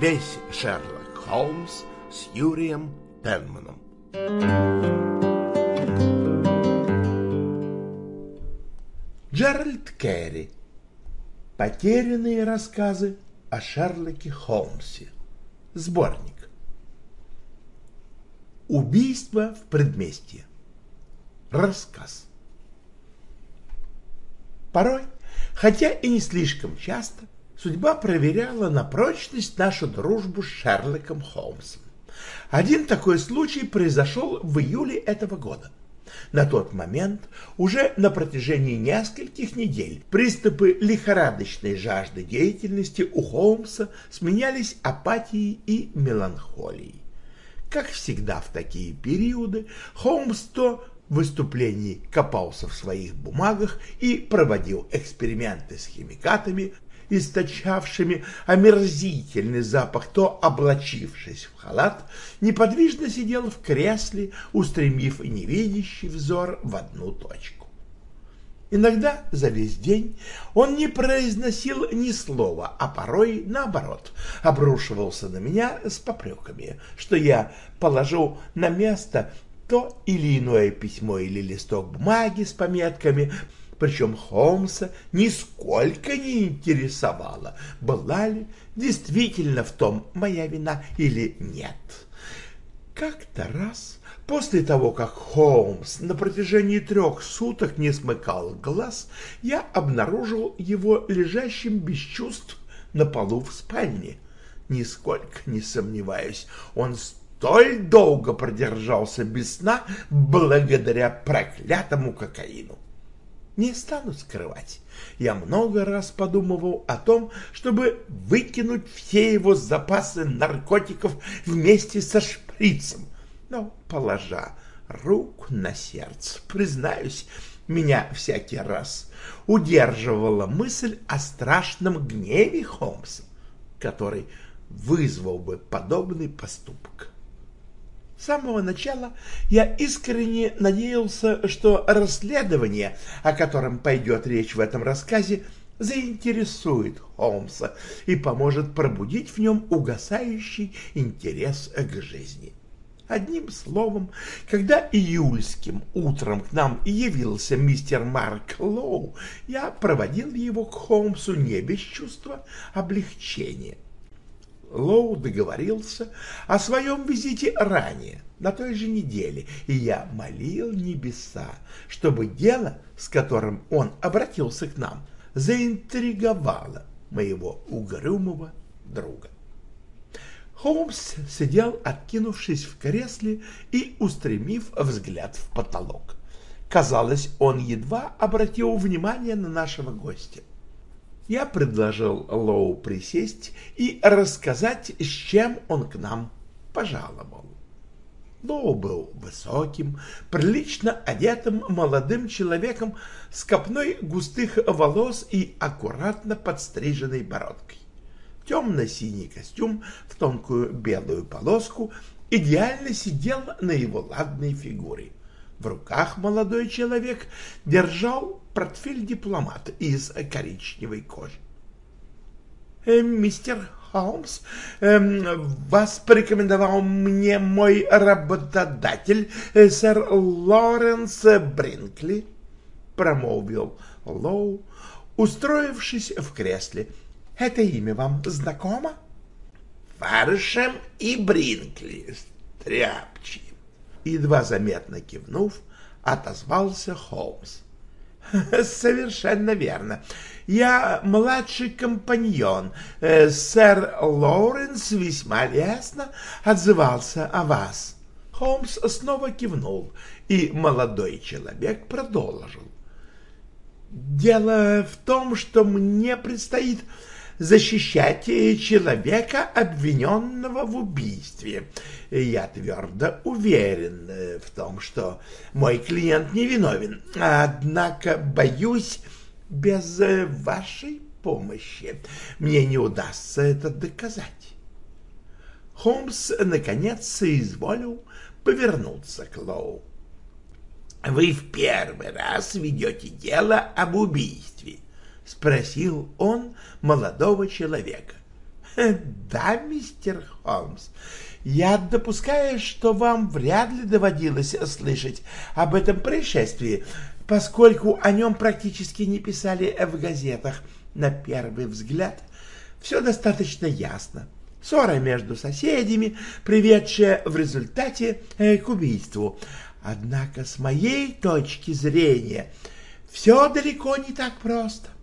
весь Шерлок Холмс с Юрием Пенманом. Джеральд Керри. Потерянные рассказы о Шерлоке Холмсе. Сборник. Убийство в предместье. Рассказ. Порой, хотя и не слишком часто, судьба проверяла на прочность нашу дружбу с Шерлоком Холмсом. Один такой случай произошел в июле этого года. На тот момент уже на протяжении нескольких недель приступы лихорадочной жажды деятельности у Холмса сменялись апатией и меланхолией. Как всегда в такие периоды, Холмс то в выступлении копался в своих бумагах и проводил эксперименты с химикатами, источавшими омерзительный запах, то, облачившись в халат, неподвижно сидел в кресле, устремив невидящий взор в одну точку. Иногда за весь день он не произносил ни слова, а порой, наоборот, обрушивался на меня с попреками, что я положу на место то или иное письмо или листок бумаги с пометками, причем Холмса нисколько не интересовало, была ли действительно в том моя вина или нет. Как-то раз, после того, как Холмс на протяжении трех суток не смыкал глаз, я обнаружил его лежащим без чувств на полу в спальне. Нисколько не сомневаюсь, он столь долго продержался без сна благодаря проклятому кокаину. Не стану скрывать, я много раз подумывал о том, чтобы выкинуть все его запасы наркотиков вместе со шприцем, но, положа руку на сердце, признаюсь, меня всякий раз удерживала мысль о страшном гневе Холмса, который вызвал бы подобный поступок. С самого начала я искренне надеялся, что расследование, о котором пойдет речь в этом рассказе, заинтересует Холмса и поможет пробудить в нем угасающий интерес к жизни. Одним словом, когда июльским утром к нам явился мистер Марк Лоу, я проводил его к Холмсу не без чувства облегчения. Лоу договорился о своем визите ранее, на той же неделе, и я молил небеса, чтобы дело, с которым он обратился к нам, заинтриговало моего угрюмого друга. Холмс сидел, откинувшись в кресле и устремив взгляд в потолок. Казалось, он едва обратил внимание на нашего гостя я предложил Лоу присесть и рассказать, с чем он к нам пожаловал. Лоу был высоким, прилично одетым молодым человеком с копной густых волос и аккуратно подстриженной бородкой. Темно-синий костюм в тонкую белую полоску идеально сидел на его ладной фигуре. В руках молодой человек держал портфель дипломата из коричневой кожи. «Э, «Мистер Холмс, э, вас порекомендовал мне мой работодатель, э, сэр Лоренс Бринкли», — промолвил Лоу, устроившись в кресле. «Это имя вам знакомо?» «Фаршем и Бринкли, стряпчи», едва заметно кивнув, отозвался Холмс. «Совершенно верно. Я младший компаньон. Э, сэр Лоуренс весьма лестно отзывался о вас». Холмс снова кивнул, и молодой человек продолжил. «Дело в том, что мне предстоит защищать человека, обвиненного в убийстве. Я твердо уверен э, в том, что мой клиент невиновен, однако боюсь, без э, вашей помощи мне не удастся это доказать. Холмс, наконец, соизволил повернуться к Лоу. «Вы в первый раз ведете дело об убийстве», — спросил он молодого человека. Да, мистер Холмс, я допускаю, что вам вряд ли доводилось слышать об этом происшествии, поскольку о нем практически не писали в газетах. На первый взгляд все достаточно ясно. Ссора между соседями, приведшая в результате э, к убийству. Однако с моей точки зрения все далеко не так просто. —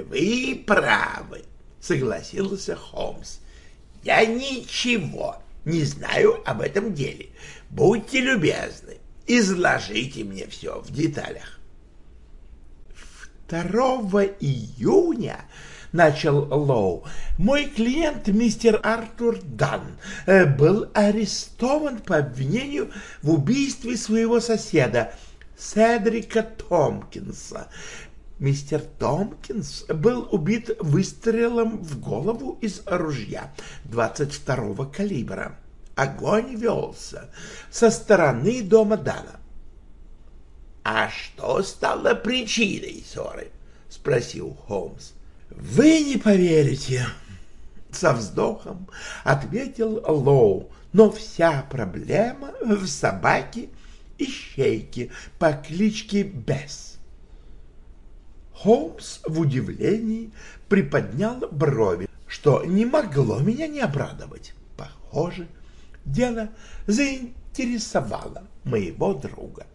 Вы правы, — согласился Холмс. — Я ничего не знаю об этом деле. Будьте любезны, изложите мне все в деталях. 2 июня начал Лоу. «Мой клиент, мистер Артур Дан, э, был арестован по обвинению в убийстве своего соседа, Седрика Томпкинса. Мистер Томпкинс был убит выстрелом в голову из ружья 22-го калибра. Огонь велся со стороны дома Дана. — А что стало причиной ссоры? — спросил Холмс. «Вы не поверите!» Со вздохом ответил Лоу, но вся проблема в собаке и щейке по кличке Бесс. Холмс в удивлении приподнял брови, что не могло меня не обрадовать. Похоже, дело заинтересовало моего друга.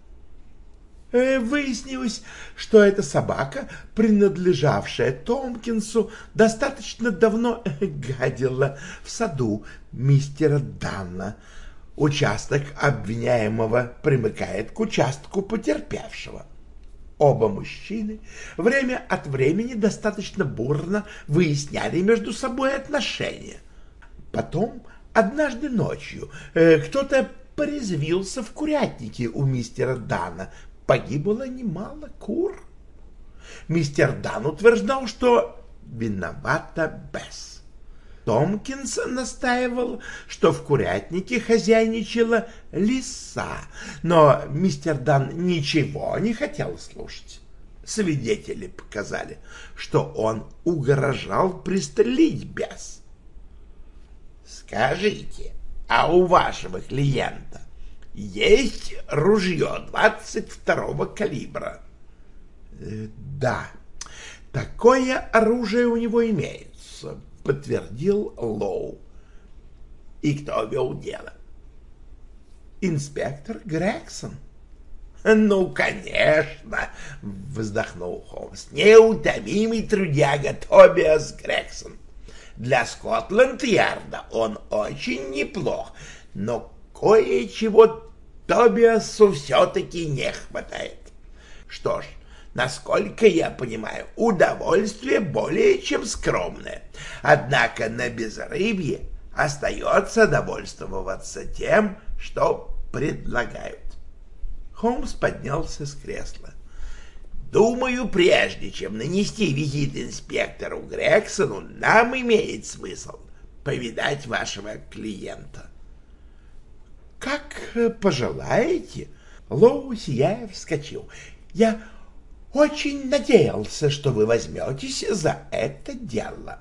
Э, выяснилось, что эта собака, принадлежавшая Томпкинсу, достаточно давно гадила в саду мистера Данна. Участок обвиняемого примыкает к участку потерпевшего. Оба мужчины время от времени достаточно бурно выясняли между собой отношения. Потом, однажды ночью, э, кто-то порезвился в курятнике у мистера Дана, погибло немало кур. Мистер Дан утверждал, что виновата Бесс. Томкинс настаивал, что в курятнике хозяйничала лиса, но мистер Дан ничего не хотел слушать. Свидетели показали, что он угрожал пристрелить Бесс. «Скажите, а у вашего клиента есть ружье 22-го калибра. Э, да, такое оружие у него имеется, подтвердил Лоу. И кто вел дело? Инспектор Грегсон. Ну, конечно, вздохнул Холмс. Неутомимый трудяга Тобиас Грегсон. Для Скотланд-Ярда он очень неплох, но кое-чего Тобиасу все-таки не хватает. Что ж, насколько я понимаю, удовольствие более чем скромное. Однако на безрыбье остается довольствоваться тем, что предлагают. Холмс поднялся с кресла. Думаю, прежде чем нанести визит инспектору Грексону, нам имеет смысл повидать вашего клиента. Как пожелаете. Лоу, сияя, вскочил. Я очень надеялся, что вы возьметесь за это дело.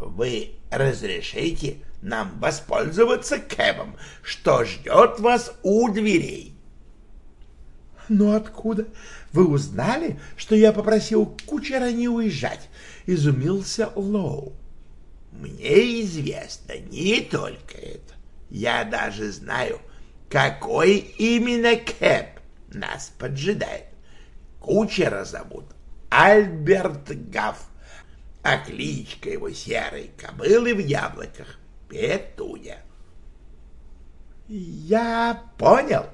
Вы разрешите нам воспользоваться кэбом, что ждет вас у дверей? Но откуда вы узнали, что я попросил кучера не уезжать? Изумился Лоу. Мне известно не только это. Я даже знаю, какой именно Кэп нас поджидает. Кучера зовут Альберт Гафф, а кличка его серой кобылы в яблоках — Петуня. Я понял.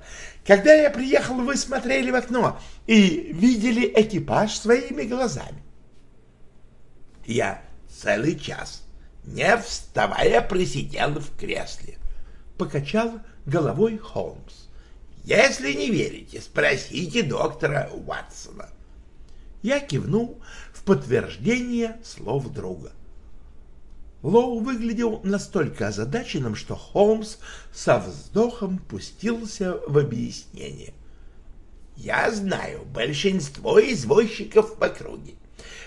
Когда я приехал, вы смотрели в окно и видели экипаж своими глазами. Я целый час, не вставая, присидел в кресле покачал головой Холмс. «Если не верите, спросите доктора Уатсона». Я кивнул в подтверждение слов друга. Лоу выглядел настолько озадаченным, что Холмс со вздохом пустился в объяснение. «Я знаю большинство извозчиков в округе.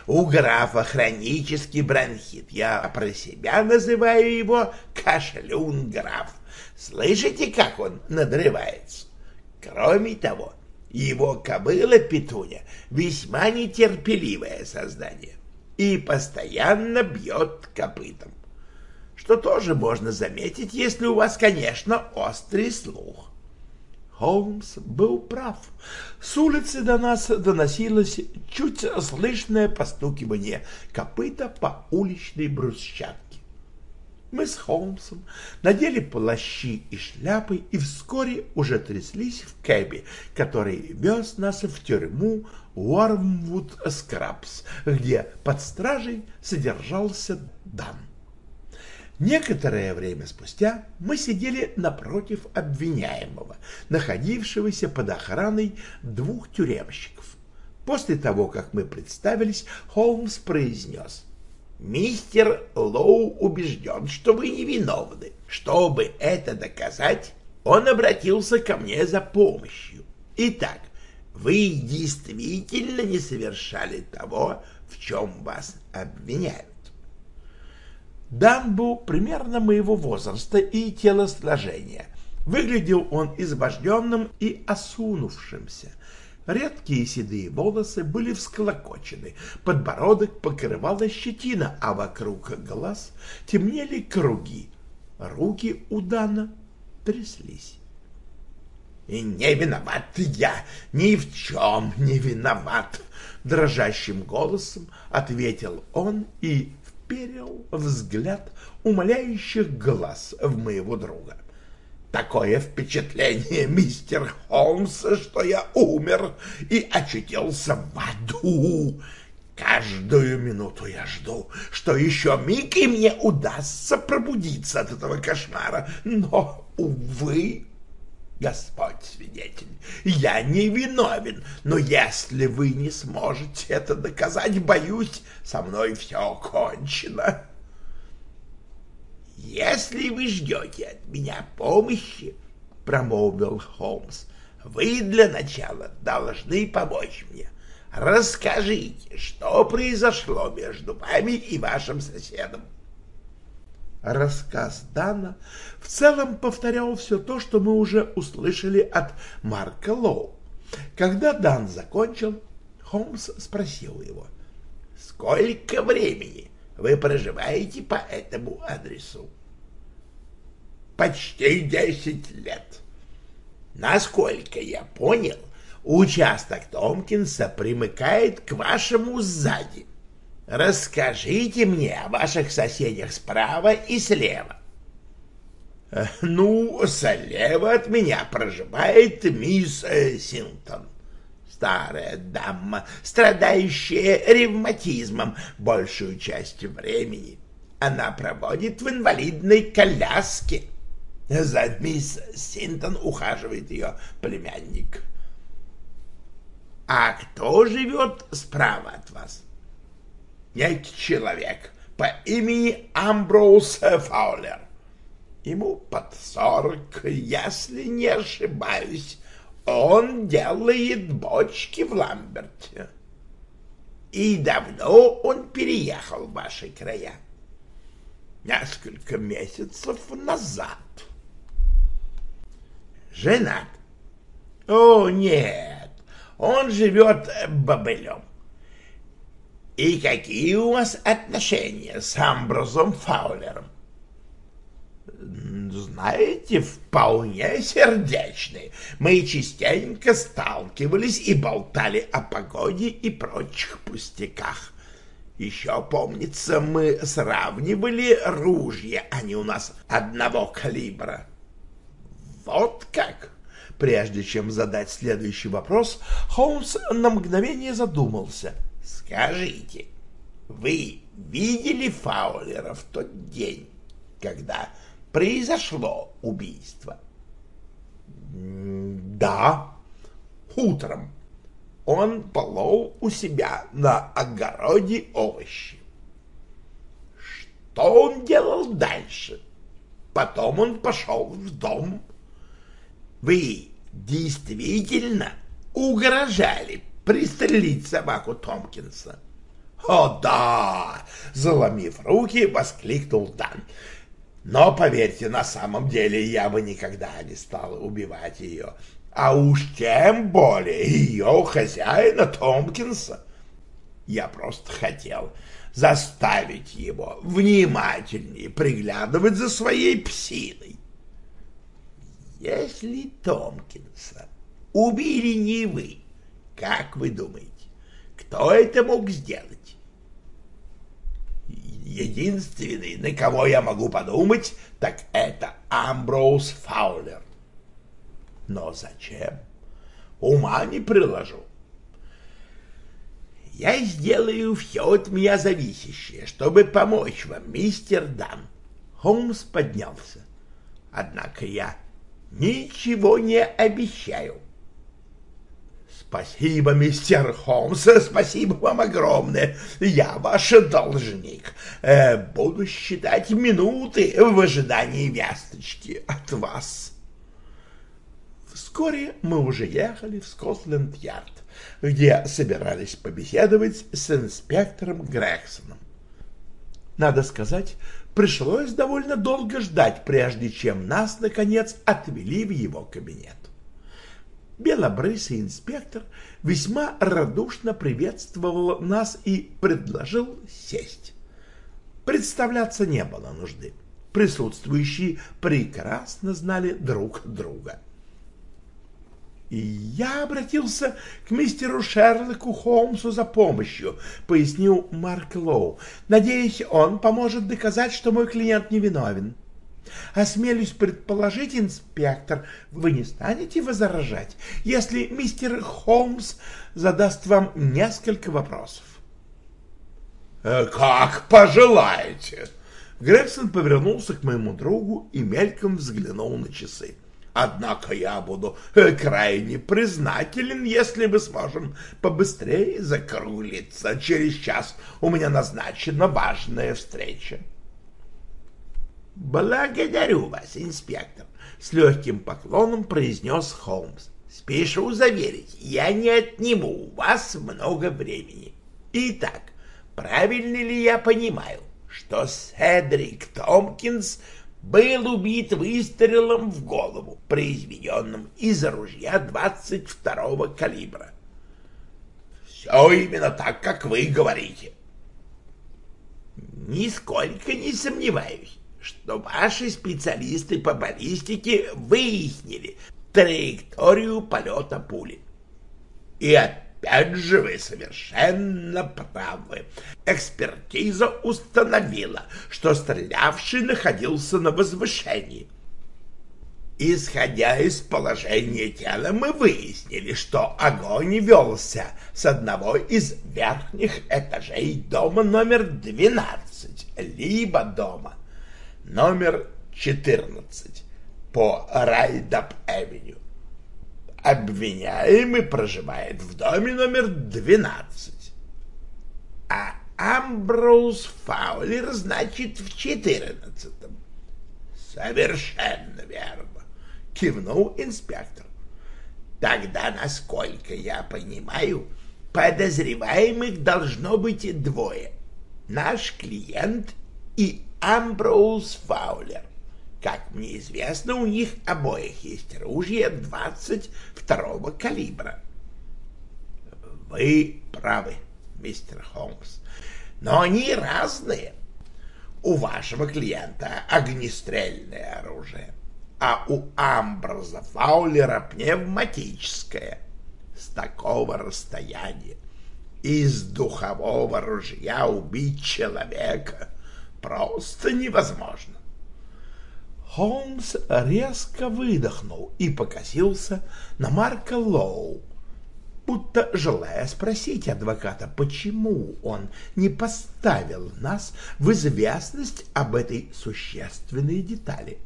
У графа хронический бронхит. Я про себя называю его кашлюн-граф. Слышите, как он надрывается? Кроме того, его кобыла Петуня весьма нетерпеливое создание и постоянно бьет копытом, что тоже можно заметить, если у вас, конечно, острый слух. Холмс был прав. С улицы до нас доносилось чуть слышное постукивание копыта по уличной брусчатке. Мы с Холмсом надели плащи и шляпы и вскоре уже тряслись в кэбе, который вез нас в тюрьму Уормвуд Скрабс, где под стражей содержался Дан. Некоторое время спустя мы сидели напротив обвиняемого, находившегося под охраной двух тюремщиков. После того, как мы представились, Холмс произнес — Мистер Лоу убежден, что вы невиновны. Чтобы это доказать, он обратился ко мне за помощью. Итак, вы действительно не совершали того, в чем вас обвиняют. Дан был примерно моего возраста и телосложения. Выглядел он избожденным и осунувшимся. Редкие седые волосы были всклокочены, подбородок покрывала щетина, а вокруг глаз темнели круги. Руки у Дана тряслись. «И не виноват я, ни в чем не виноват!» Дрожащим голосом ответил он и вперил взгляд умоляющих глаз в моего друга. Такое впечатление, мистер Холмс, что я умер и очутился в аду. Каждую минуту я жду, что еще миг и мне удастся пробудиться от этого кошмара. Но, увы, Господь свидетель, я не виновен, но если вы не сможете это доказать, боюсь, со мной все кончено. «Если вы ждете от меня помощи, — промолвил Холмс, — вы для начала должны помочь мне. Расскажите, что произошло между вами и вашим соседом». Рассказ Дана в целом повторял все то, что мы уже услышали от Марка Лоу. Когда Дан закончил, Холмс спросил его, «Сколько времени вы проживаете по этому адресу? Почти десять лет. Насколько я понял, участок Томпкинса примыкает к вашему сзади. Расскажите мне о ваших соседях справа и слева. Ну, слева от меня проживает мисс Синтон старая дама, страдающая ревматизмом большую часть времени. Она проводит в инвалидной коляске. За мисс Синтон ухаживает ее племянник. А кто живет справа от вас? Некий человек по имени Амброуз Фаулер. Ему под сорок, если не ошибаюсь. Он делает бочки в Ламберте. И давно он переехал в ваши края? Несколько месяцев назад. Женат? О, нет, он живет бобылем. И какие у вас отношения с Амброзом Фаулером? знаете, вполне сердечные. Мы частенько сталкивались и болтали о погоде и прочих пустяках. Еще, помнится, мы сравнивали ружья, они у нас одного калибра. Вот как? Прежде чем задать следующий вопрос, Холмс на мгновение задумался. Скажите, вы видели Фаулера в тот день, когда произошло убийство? Да, утром. Он полол у себя на огороде овощи. Что он делал дальше? Потом он пошел в дом. Вы действительно угрожали пристрелить собаку Томпкинса? «О, да!» — заломив руки, воскликнул Дан. «Но, поверьте, на самом деле я бы никогда не стал убивать ее, а уж тем более ее хозяина Томпкинса. Я просто хотел заставить его внимательнее приглядывать за своей псиной. Если Томпкинса убили не вы, как вы думаете, кто это мог сделать? Единственный, на кого я могу подумать, так это Амброуз Фаулер. Но зачем? Ума не приложу. Я сделаю все от меня зависящее, чтобы помочь вам, мистер Дан. Холмс поднялся. Однако я ничего не обещаю. Спасибо, мистер Холмс, спасибо вам огромное. Я ваш должник. Э, буду считать минуты в ожидании весточки от вас. Вскоре мы уже ехали в Скотленд-Ярд, где собирались побеседовать с инспектором Грексоном. Надо сказать, пришлось довольно долго ждать, прежде чем нас, наконец, отвели в его кабинет. Белобрысый инспектор весьма радушно приветствовал нас и предложил сесть. Представляться не было нужды. Присутствующие прекрасно знали друг друга. И я обратился к мистеру Шерлоку Холмсу за помощью, пояснил Марк Лоу. Надеюсь, он поможет доказать, что мой клиент невиновен. Осмелюсь предположить, инспектор, вы не станете возражать, если мистер Холмс задаст вам несколько вопросов. «Э, «Как пожелаете!» Грегсон повернулся к моему другу и мельком взглянул на часы. Однако я буду э, крайне признателен, если мы сможем побыстрее закруглиться. Через час у меня назначена важная встреча. «Благодарю вас, инспектор», — с легким поклоном произнес Холмс. «Спешу заверить, я не отниму у вас много времени. Итак, правильно ли я понимаю, что Седрик Томпкинс был убит выстрелом в голову, произведенным из ружья 22-го калибра. Все именно так, как вы говорите. Нисколько не сомневаюсь, что ваши специалисты по баллистике выяснили траекторию полета пули. И опять Опять же вы совершенно правы. Экспертиза установила, что стрелявший находился на возвышении. Исходя из положения тела, мы выяснили, что огонь велся с одного из верхних этажей дома номер 12, либо дома номер 14 по Райдап-Эвеню. Обвиняемый проживает в доме номер 12, а Амброуз Фаулер, значит, в четырнадцатом. Совершенно верно, кивнул инспектор. Тогда, насколько я понимаю, подозреваемых должно быть двое. Наш клиент и Амброуз Фаулер. Как мне известно, у них обоих есть ружья 22-го калибра. Вы правы, мистер Холмс, но они разные. У вашего клиента огнестрельное оружие, а у Амбраза Фаулера пневматическое. С такого расстояния из духового ружья убить человека просто невозможно. Холмс резко выдохнул и покосился на Марка Лоу, будто желая спросить адвоката, почему он не поставил нас в известность об этой существенной детали.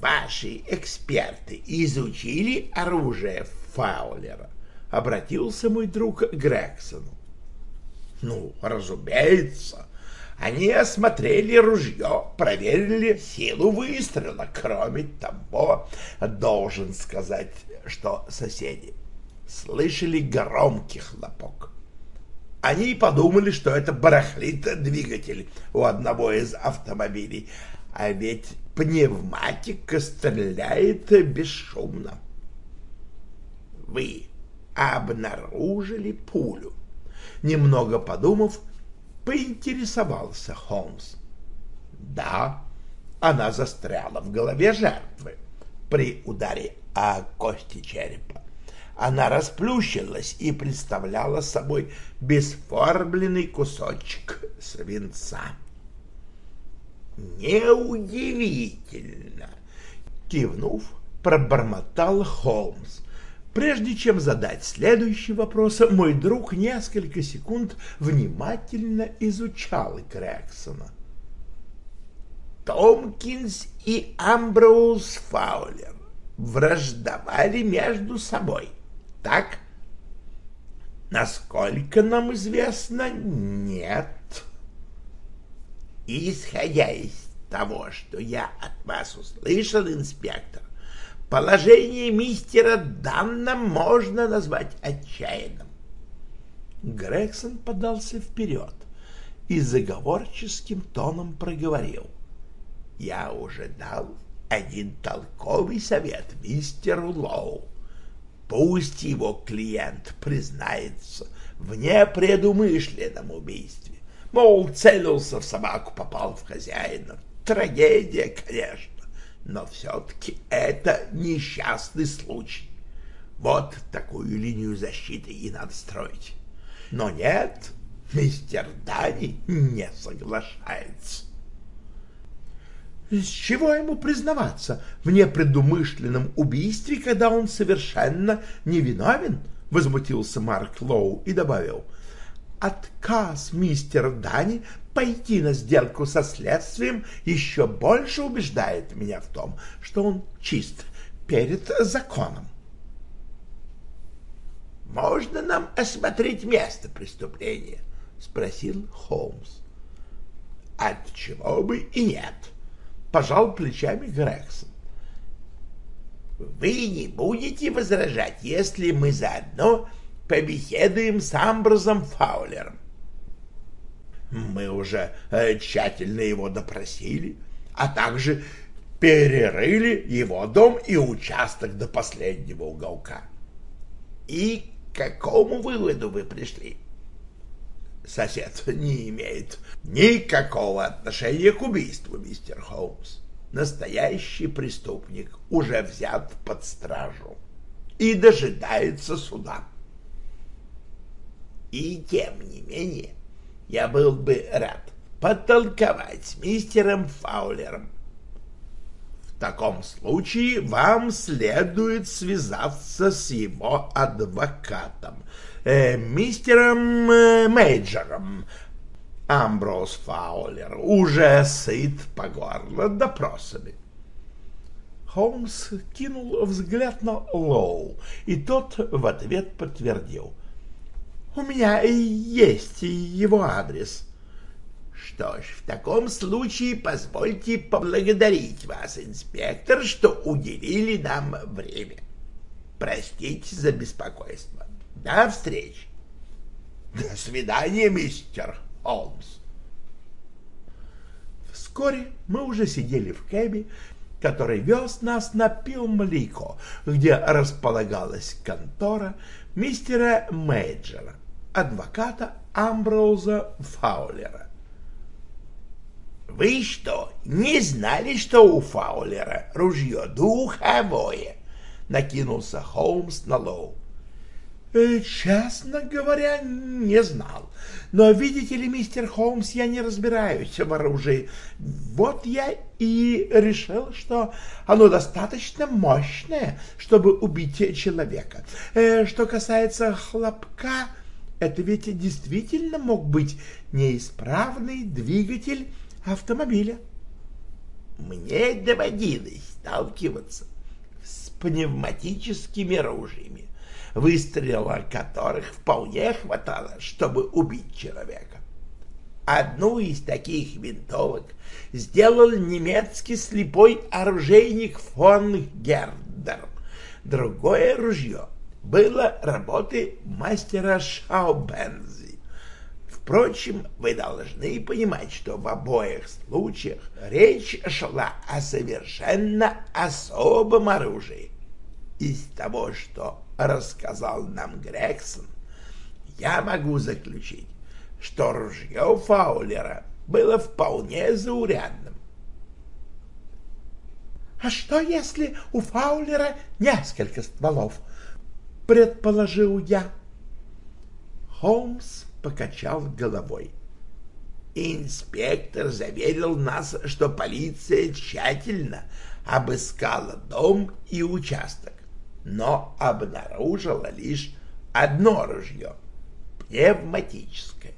«Ваши эксперты изучили оружие Фаулера?» — обратился мой друг к. «Ну, разумеется», они осмотрели ружье, проверили силу выстрела. Кроме того, должен сказать, что соседи слышали громкий хлопок. Они подумали, что это барахлит двигатель у одного из автомобилей, а ведь пневматика стреляет бесшумно. Вы обнаружили пулю. Немного подумав, поинтересовался Холмс. Да, она застряла в голове жертвы при ударе о кости черепа. Она расплющилась и представляла собой бесформленный кусочек свинца. «Неудивительно!» — кивнув, пробормотал Холмс. Прежде чем задать следующий вопрос, мой друг несколько секунд внимательно изучал Грексона. Томкинс и Амброуз Фаулер враждовали между собой, так? Насколько нам известно, нет. Исходя из того, что я от вас услышал, инспектор, положение мистера Данна можно назвать отчаянным. Грегсон подался вперед и заговорческим тоном проговорил. Я уже дал один толковый совет мистеру Лоу. Пусть его клиент признается в непредумышленном убийстве. Мол, целился в собаку, попал в хозяина. Трагедия, конечно, но все-таки это несчастный случай. Вот такую линию защиты и надо строить. Но нет, мистер Дани не соглашается. С чего ему признаваться в непредумышленном убийстве, когда он совершенно невиновен? — возмутился Марк Лоу и добавил. Отказ мистера Дани пойти на сделку со следствием еще больше убеждает меня в том, что он чист перед законом. «Можно нам осмотреть место преступления?» — спросил Холмс. «От чего бы и нет», пожал плечами Грегсон. «Вы не будете возражать, если мы заодно побеседуем с Амброзом Фаулером?» «Мы уже э, тщательно его допросили, а также перерыли его дом и участок до последнего уголка». «И к какому выводу вы пришли?» сосед не имеет никакого отношения к убийству, мистер Холмс. Настоящий преступник уже взят под стражу и дожидается суда. И тем не менее, я был бы рад потолковать с мистером Фаулером. В таком случае вам следует связаться с его адвокатом, э, мистером э, Мейджером. Амброс Фаулер уже сыт по горло допросами. Холмс кинул взгляд на Лоу, и тот в ответ подтвердил. «У меня есть его адрес». «Что ж, в таком случае позвольте поблагодарить вас, инспектор, что уделили нам время. Простите за беспокойство». До встречи. До свидания, мистер Холмс. Вскоре мы уже сидели в кэбе, который вез нас на Пилмлико, где располагалась контора мистера Мейджера, адвоката Амброуза Фаулера. «Вы что, не знали, что у Фаулера ружье духовое?» — накинулся Холмс на Лоу. Э, честно говоря, не знал. Но, видите ли, мистер Холмс, я не разбираюсь в оружии. Вот я и решил, что оно достаточно мощное, чтобы убить человека. Э, что касается хлопка, это ведь действительно мог быть неисправный двигатель автомобиля. Мне доводилось сталкиваться с пневматическими оружиями выстрела которых вполне хватало, чтобы убить человека. Одну из таких винтовок сделал немецкий слепой оружейник фон Гердер. Другое ружье было работы мастера Шаубензи. Впрочем, вы должны понимать, что в обоих случаях речь шла о совершенно особом оружии. Из того, что рассказал нам Грексон, я могу заключить, что ружье Фаулера было вполне заурядным. — А что, если у Фаулера несколько стволов? — предположил я. Холмс покачал головой. Инспектор заверил нас, что полиция тщательно обыскала дом и участок, но обнаружила лишь одно ружье — пневматическое.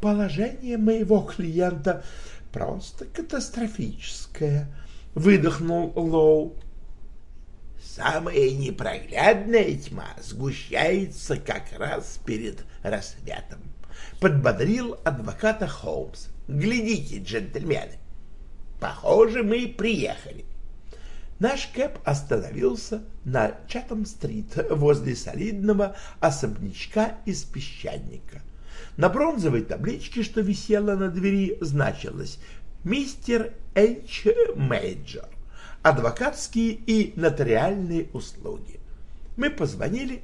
«Положение моего клиента просто катастрофическое», — выдохнул Лоу. Самая непроглядная тьма сгущается как раз перед рассветом. Подбодрил адвоката Холмс. Глядите, джентльмены, похоже, мы приехали. Наш кэб остановился на Чатам-стрит возле солидного особнячка из песчаника. На бронзовой табличке, что висела на двери, значилось «Мистер Эйч Мейджор» адвокатские и нотариальные услуги. Мы позвонили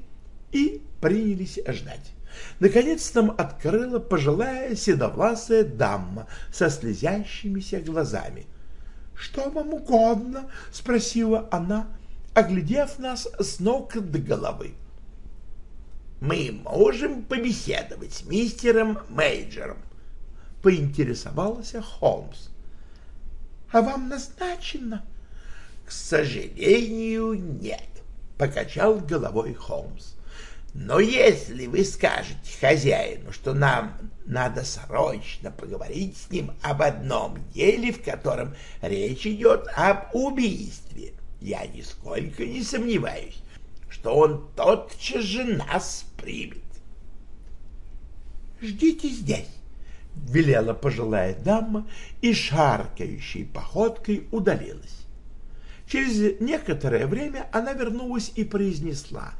и принялись ждать. Наконец нам открыла пожилая седовласая дама со слезящимися глазами. — Что вам угодно? — спросила она, оглядев нас с ног до головы. — Мы можем побеседовать с мистером Мейджером, — поинтересовался Холмс. — А вам назначено? — к сожалению, нет, покачал головой Холмс. Но если вы скажете хозяину, что нам надо срочно поговорить с ним об одном деле, в котором речь идет об убийстве, я нисколько не сомневаюсь, что он тотчас же нас примет. «Ждите здесь», — велела пожилая дама и шаркающей походкой удалилась. Через некоторое время она вернулась и произнесла.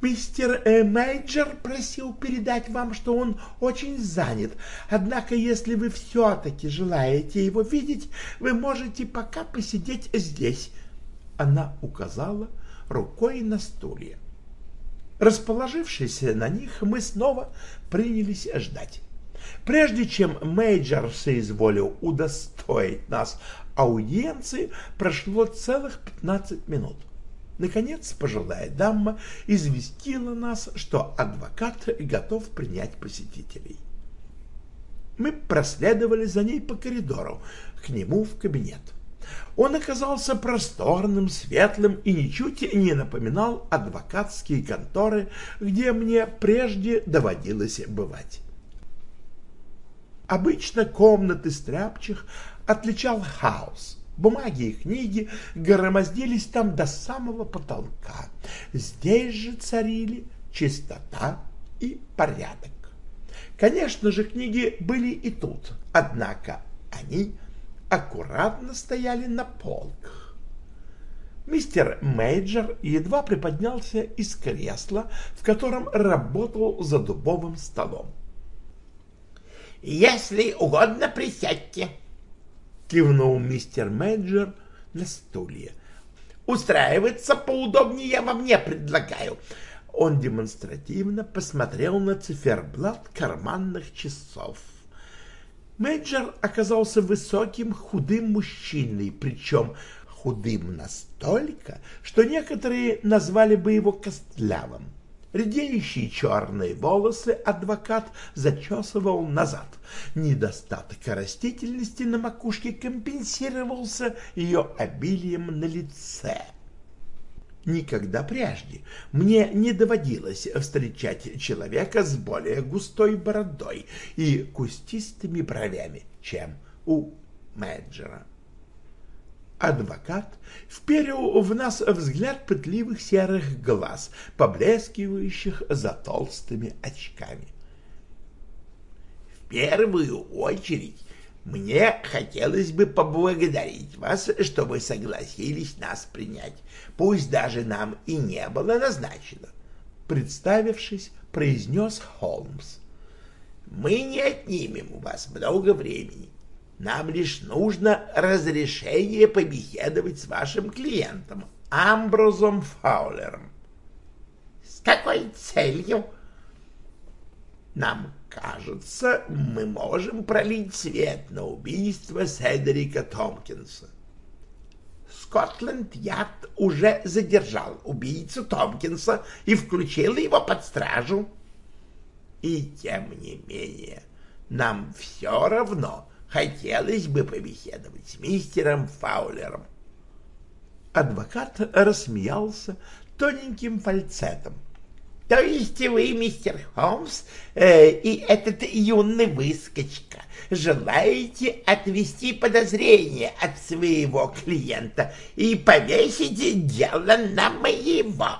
«Мистер Эйч Мейджор просил передать вам, что он очень занят, однако если вы все-таки желаете его видеть, вы можете пока посидеть здесь». Она указала рукой на стулья. Расположившись на них, мы снова принялись ждать. Прежде чем Мейджор соизволил удостоить нас аудиенции прошло целых 15 минут. Наконец, пожилая дама известила нас, что адвокат готов принять посетителей. Мы проследовали за ней по коридору, к нему в кабинет. Он оказался просторным, светлым и ничуть не напоминал адвокатские конторы, где мне прежде доводилось бывать. Обычно комнаты стряпчих отличал хаос. Бумаги и книги громоздились там до самого потолка. Здесь же царили чистота и порядок. Конечно же, книги были и тут, однако они аккуратно стояли на полках. Мистер Мейджор едва приподнялся из кресла, в котором работал за дубовым столом. «Если угодно, присядьте», — кивнул мистер Мейджор на стулья. «Устраиваться поудобнее я вам не предлагаю». Он демонстративно посмотрел на циферблат карманных часов. Мейджор оказался высоким, худым мужчиной, причем худым настолько, что некоторые назвали бы его костлявым. Редеющие черные волосы адвокат зачесывал назад. Недостаток растительности на макушке компенсировался ее обилием на лице. Никогда прежде мне не доводилось встречать человека с более густой бородой и кустистыми бровями, чем у Мэджера. Адвокат вперил в нас взгляд пытливых серых глаз, поблескивающих за толстыми очками. «В первую очередь мне хотелось бы поблагодарить вас, что вы согласились нас принять, пусть даже нам и не было назначено», — представившись, произнес Холмс. «Мы не отнимем у вас много времени. Нам лишь нужно разрешение побеседовать с вашим клиентом, Амброзом Фаулером». «С какой целью?» «Нам кажется, мы можем пролить свет на убийство Седерика Томпкинса. Скотленд-Ярд уже задержал убийцу Томпкинса и включил его под стражу. И тем не менее, нам все равно хотелось бы побеседовать с мистером Фаулером. Адвокат рассмеялся тоненьким фальцетом. То есть вы, мистер Холмс, э, и этот юный выскочка, желаете отвести подозрение от своего клиента и повесить дело на моего?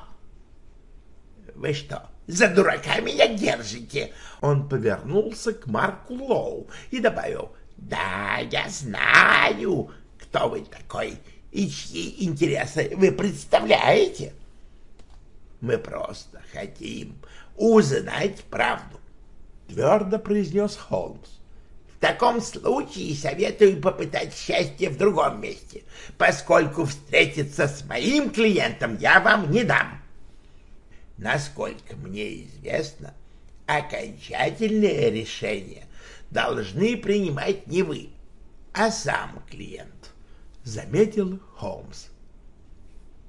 Вы что, за дурака меня держите? Он повернулся к Марку Лоу и добавил, да, я знаю, кто вы такой и чьи интересы вы представляете. — мы просто хотим узнать правду, — твердо произнес Холмс. В таком случае советую попытать счастье в другом месте, поскольку встретиться с моим клиентом я вам не дам. Насколько мне известно, окончательное решение должны принимать не вы, а сам клиент, — заметил Холмс.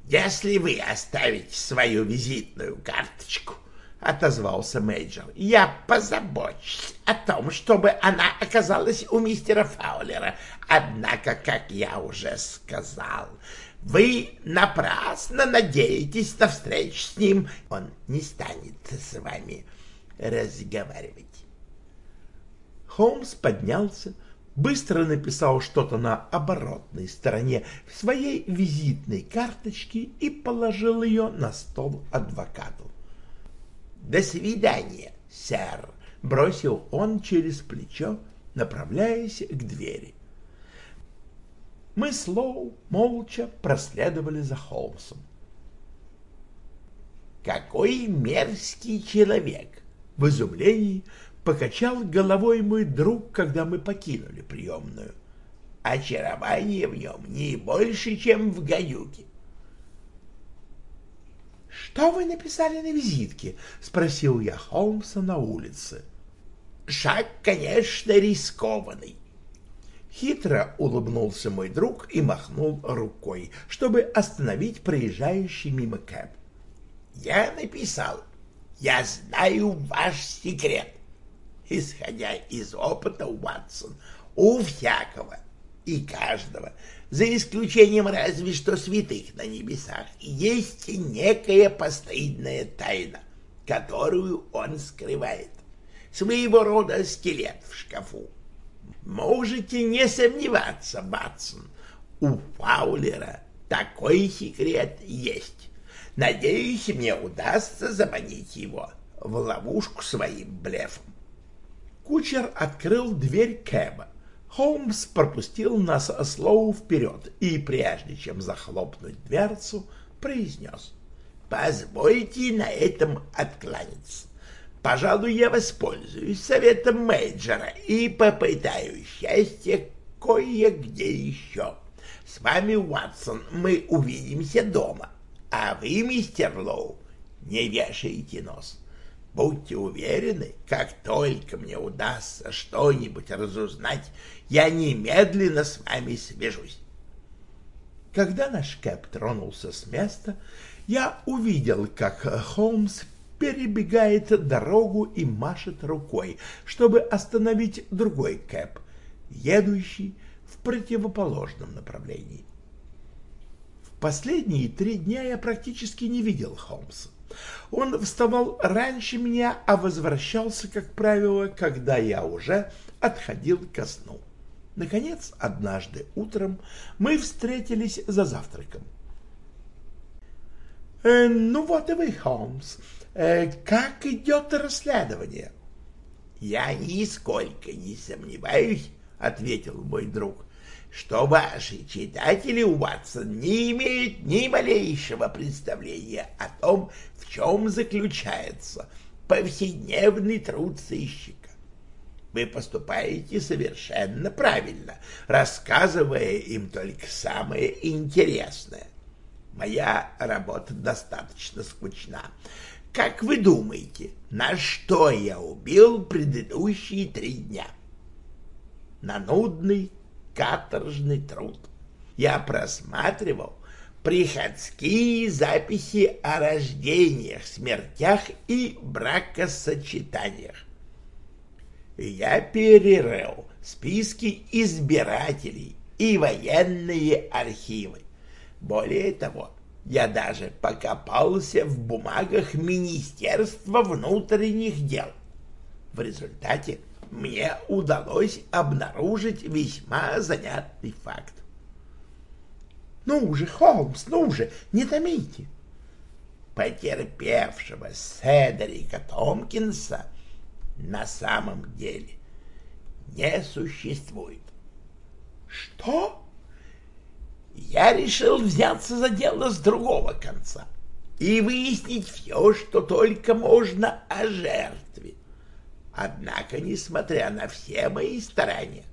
«Если вы оставите свою визитную карточку, — отозвался Мейджор, — я позабочусь о том, чтобы она оказалась у мистера Фаулера. Однако, как я уже сказал, вы напрасно надеетесь на встречу с ним. Он не станет с вами разговаривать. Холмс поднялся, — быстро написал что-то на оборотной стороне своей визитной карточки и положил ее на стол адвокату. «До свидания, сэр!» — бросил он через плечо, направляясь к двери. Мы с Лоу молча проследовали за Холмсом. «Какой мерзкий человек!» — в изумлении покачал головой мой друг, когда мы покинули приемную. Очарование в нем не больше, чем в гадюке. — Что вы написали на визитке? — спросил я Холмса на улице. — Шаг, конечно, рискованный. Хитро улыбнулся мой друг и махнул рукой, чтобы остановить проезжающий мимо Кэп. Я написал, я знаю ваш секрет исходя из опыта, Уатсон, у всякого и каждого, за исключением разве что святых на небесах, есть некая постыдная тайна, которую он скрывает. Своего рода скелет в шкафу. Можете не сомневаться, Батсон, у Фаулера такой секрет есть. Надеюсь, мне удастся заманить его в ловушку своим блефом. Кучер открыл дверь Кэба. Холмс пропустил нас Слоу вперед и, прежде чем захлопнуть дверцу, произнес. «Позвольте на этом откланяться. Пожалуй, я воспользуюсь советом менеджера и попытаю счастье кое-где еще. С вами, Уатсон, мы увидимся дома, а вы, мистер Лоу, не вешайте нос». Будьте уверены, как только мне удастся что-нибудь разузнать, я немедленно с вами свяжусь. Когда наш Кэп тронулся с места, я увидел, как Холмс перебегает дорогу и машет рукой, чтобы остановить другой Кэп, едущий в противоположном направлении. В последние три дня я практически не видел Холмса. Он вставал раньше меня, а возвращался, как правило, когда я уже отходил ко сну. Наконец, однажды утром мы встретились за завтраком. «Э, «Ну вот и вы, Холмс. Э, как идет расследование?» «Я нисколько не сомневаюсь», — ответил мой друг, что ваши читатели, Уатсон, не имеют ни малейшего представления о том, в чем заключается повседневный труд сыщика. Вы поступаете совершенно правильно, рассказывая им только самое интересное. Моя работа достаточно скучна. Как вы думаете, на что я убил предыдущие три дня? На нудный каторжный труд. Я просматривал приходские записи о рождениях, смертях и бракосочетаниях. Я перерыл списки избирателей и военные архивы. Более того, я даже покопался в бумагах Министерства внутренних дел. В результате мне удалось обнаружить весьма занятный факт. Ну же, Холмс, ну же, не томите. Потерпевшего Седрика Томпкинса на самом деле не существует. Что? Я решил взяться за дело с другого конца и выяснить все, что только можно о жертве. Однако, несмотря на все мои старания,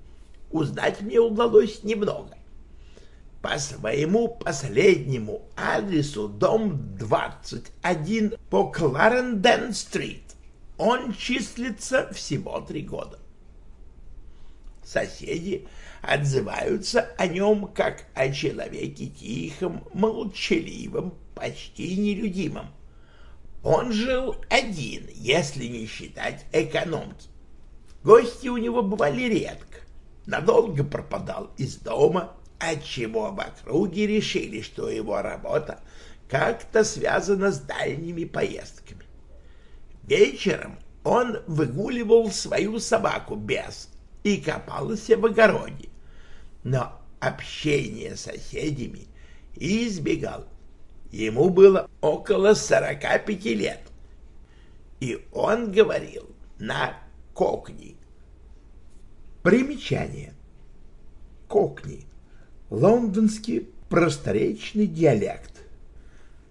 узнать мне удалось немного по своему последнему адресу дом 21 по Кларенден-стрит. Он числится всего три года. Соседи отзываются о нем как о человеке тихом, молчаливом, почти нелюдимом. Он жил один, если не считать экономки. Гости у него бывали редко. Надолго пропадал из дома, отчего в округе решили, что его работа как-то связана с дальними поездками. Вечером он выгуливал свою собаку без и копался в огороде, но общение с соседями избегал. Ему было около сорока пяти лет, и он говорил на кокни. Примечание. Кокни лондонский просторечный диалект.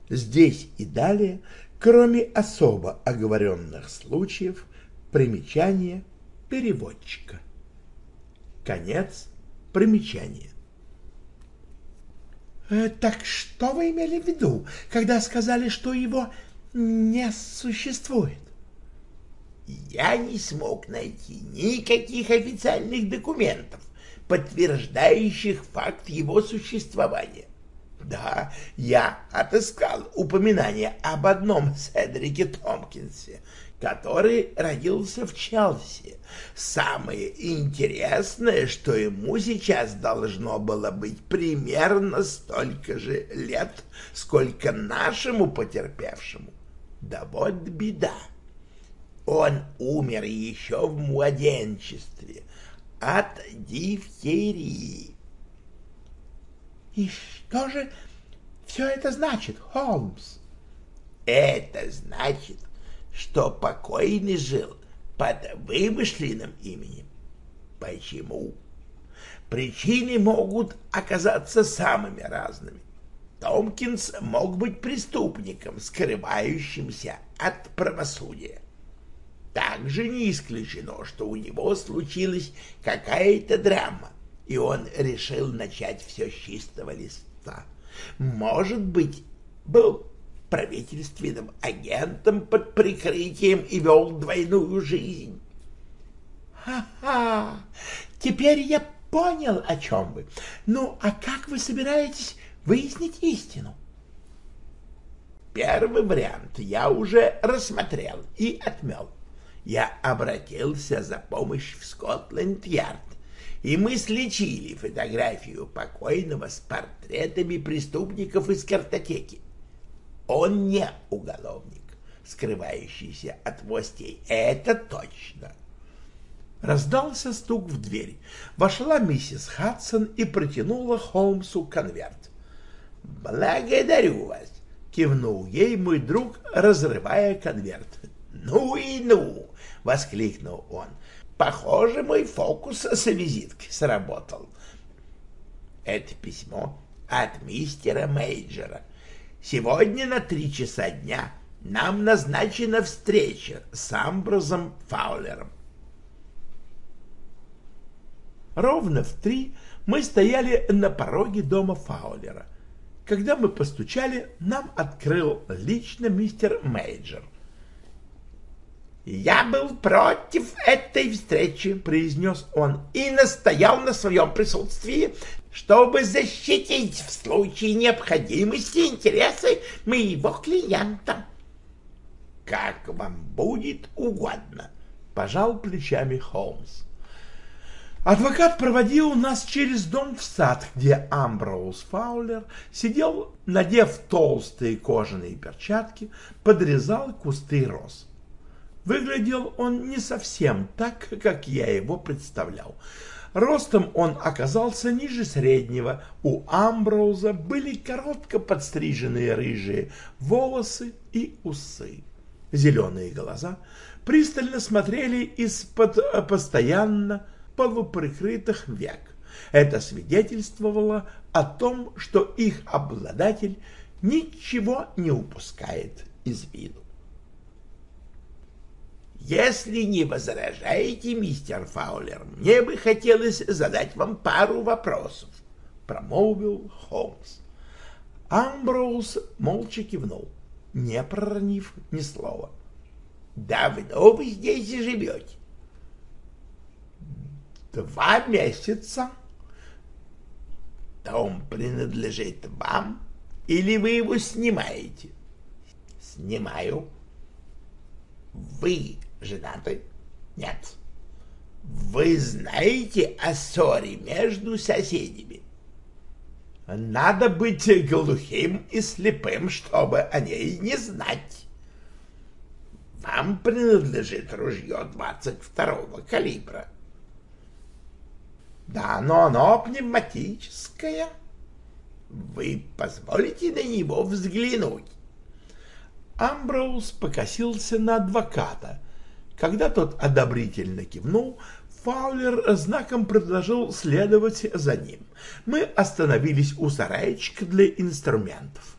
Здесь и далее, кроме особо оговоренных случаев, примечание переводчика. Конец примечания. Э, «Так что вы имели в виду, когда сказали, что его не существует?» «Я не смог найти никаких официальных документов, подтверждающих факт его существования. Да, я отыскал упоминание об одном Седрике Томпкинсе, который родился в Челси. Самое интересное, что ему сейчас должно было быть примерно столько же лет, сколько нашему потерпевшему. Да вот беда. Он умер еще в младенчестве, от дифтерии. И что же все это значит, Холмс? Это значит, что покойный жил под вымышленным именем. Почему? Причины могут оказаться самыми разными. Томпкинс мог быть преступником, скрывающимся от правосудия. Также не исключено, что у него случилась какая-то драма, и он решил начать все с чистого листа. Может быть, был правительственным агентом под прикрытием и вел двойную жизнь. Ха-ха! Теперь я понял, о чем вы. Ну, а как вы собираетесь выяснить истину? Первый вариант я уже рассмотрел и отмел я обратился за помощью в Скотланд-Ярд, и мы сличили фотографию покойного с портретами преступников из картотеки. Он не уголовник, скрывающийся от властей, это точно. Раздался стук в дверь. Вошла миссис Хадсон и протянула Холмсу конверт. «Благодарю вас!» — кивнул ей мой друг, разрывая конверт. «Ну и ну! — воскликнул он. «Похоже, мой фокус с визиткой сработал. Это письмо от мистера Мейджера. Сегодня на три часа дня Нам назначена встреча с Амброзом Фаулером. Ровно в три мы стояли на пороге дома Фаулера. Когда мы постучали, нам открыл лично мистер Мейджор. «Я был против этой встречи», — произнес он, — «и настоял на своем присутствии, чтобы защитить в случае необходимости интересы моего клиента». «Как вам будет угодно», — пожал плечами Холмс. Адвокат проводил нас через дом в сад, где Амброуз Фаулер сидел, надев толстые кожаные перчатки, подрезал кусты роз. Выглядел он не совсем так, как я его представлял. Ростом он оказался ниже среднего. У Амброуза были коротко подстриженные рыжие волосы и усы. Зеленые глаза пристально смотрели из-под постоянно полуприкрытых век. Это свидетельствовало о том, что их обладатель ничего не упускает из виду. «Если не возражаете, мистер Фаулер, мне бы хотелось задать вам пару вопросов», — промолвил Холмс. Амброуз молча кивнул, не проронив ни слова. «Давно вы здесь живете?» два месяца. Дом принадлежит вам или вы его снимаете? Снимаю. Вы женаты? Нет. Вы знаете о ссоре между соседями? Надо быть глухим и слепым, чтобы о ней не знать. Вам принадлежит ружье 22-го калибра. Да, но оно пневматическое. Вы позволите на него взглянуть? Амброуз покосился на адвоката. Когда тот одобрительно кивнул, Фаулер знаком предложил следовать за ним. Мы остановились у сарайчика для инструментов.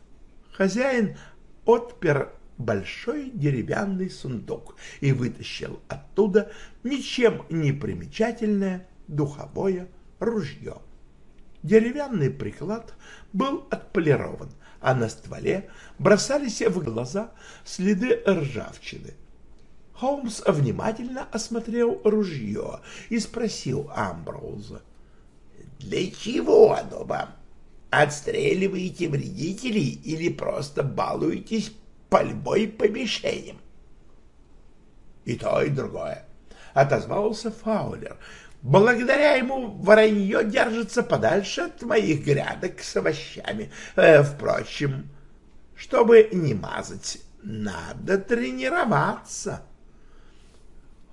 Хозяин отпер большой деревянный сундук и вытащил оттуда ничем не примечательное духовое ружье. Деревянный приклад был отполирован, а на стволе бросались в глаза следы ржавчины. Холмс внимательно осмотрел ружье и спросил Амброуза. «Для чего оно вам? Отстреливаете вредителей или просто балуетесь пальбой по мишеням?» «И то, и другое», — отозвался Фаулер, Благодаря ему воронье держится подальше от моих грядок с овощами. Э, впрочем, чтобы не мазать, надо тренироваться.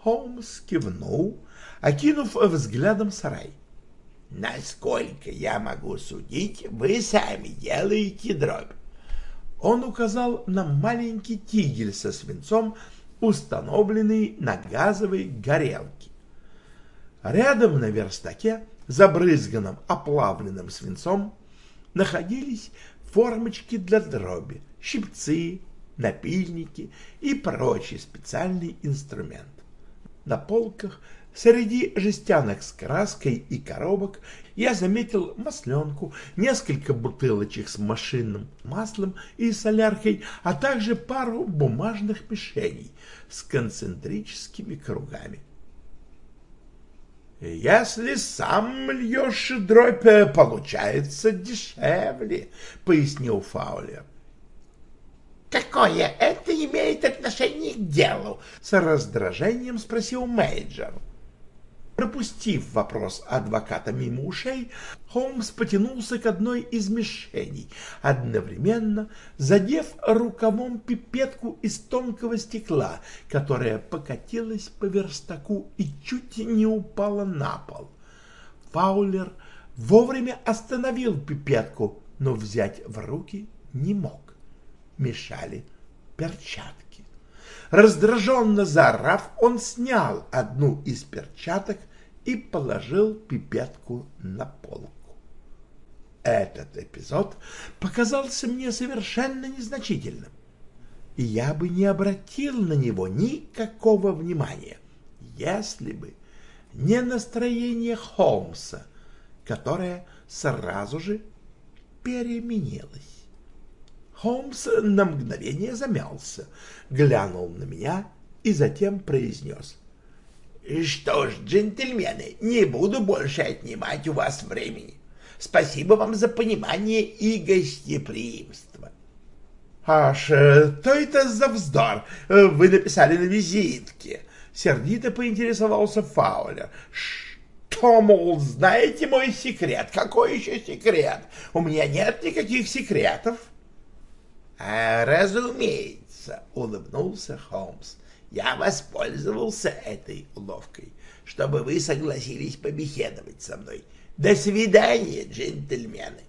Холмс кивнул, окинув взглядом сарай. Насколько я могу судить, вы сами делаете дробь. Он указал на маленький тигель со свинцом, установленный на газовой горелке. Рядом на верстаке, забрызганном оплавленным свинцом, находились формочки для дроби, щипцы, напильники и прочий специальный инструмент. На полках среди жестянок с краской и коробок я заметил масленку, несколько бутылочек с машинным маслом и соляркой, а также пару бумажных мишеней с концентрическими кругами. «Если сам льешь дробь, э, получается дешевле», — пояснил Фаулер. «Какое это имеет отношение к делу?» — с раздражением спросил Мейджор. Пропустив вопрос адвоката мимо ушей, Холмс потянулся к одной из мишеней, одновременно задев рукавом пипетку из тонкого стекла, которая покатилась по верстаку и чуть не упала на пол. Фаулер вовремя остановил пипетку, но взять в руки не мог. Мешали перчатки. Раздраженно заорав, он снял одну из перчаток и положил пипетку на полку. Этот эпизод показался мне совершенно незначительным. и я бы не обратил на него никакого внимания, если бы не настроение Холмса, которое сразу же переменилось. Холмс на мгновение замялся, глянул на меня и затем произнес. — Что ж, джентльмены, не буду больше отнимать у вас времени. Спасибо вам за понимание и гостеприимство. — Аж, то это за вздор вы написали на визитке? — сердито поинтересовался Фаулер. — Что, мол, знаете мой секрет? Какой еще секрет? У меня нет никаких секретов. — разумеется, — улыбнулся Холмс. — Я воспользовался этой уловкой, чтобы вы согласились побеседовать со мной. До свидания, джентльмены.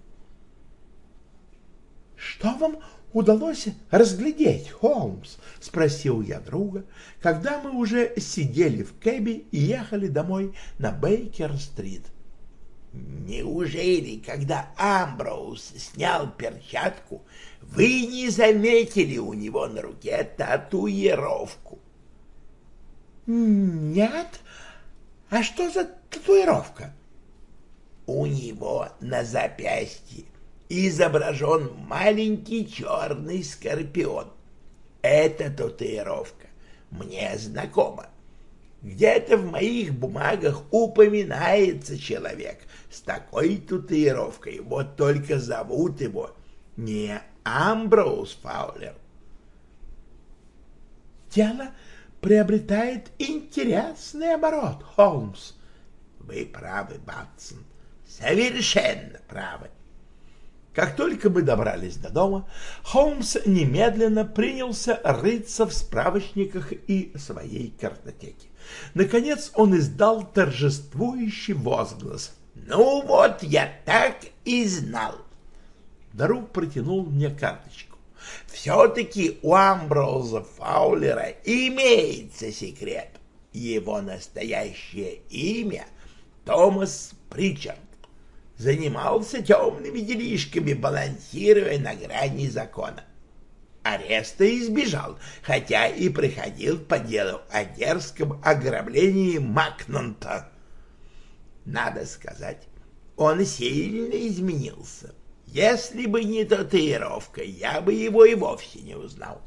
— Что вам удалось разглядеть, Холмс? — спросил я друга, когда мы уже сидели в кэбе и ехали домой на Бейкер-стрит. Неужели, когда Амброуз снял перчатку, вы не заметили у него на руке татуировку? — Нет. А что за татуировка? — у него на запястье изображен маленький черный скорпион. Эта татуировка мне знакома. Где-то в моих бумагах упоминается человек с такой татуировкой, вот только зовут его не Амброуз Фаулер. Дело приобретает интересный оборот, Холмс. Вы правы, Батсон. Совершенно правы. Как только мы добрались до дома, Холмс немедленно принялся рыться в справочниках и своей картотеке. Наконец он издал торжествующий возглас. «Ну вот, я так и знал!» Друг протянул мне карточку. «Все-таки у Амброуза Фаулера имеется секрет. Его настоящее имя — Томас Причард занимался темными делишками, балансируя на грани закона. Ареста избежал, хотя и приходил по делу о дерзком ограблении Макнонта. Надо сказать, он сильно изменился. Если бы не татуировка, я бы его и вовсе не узнал.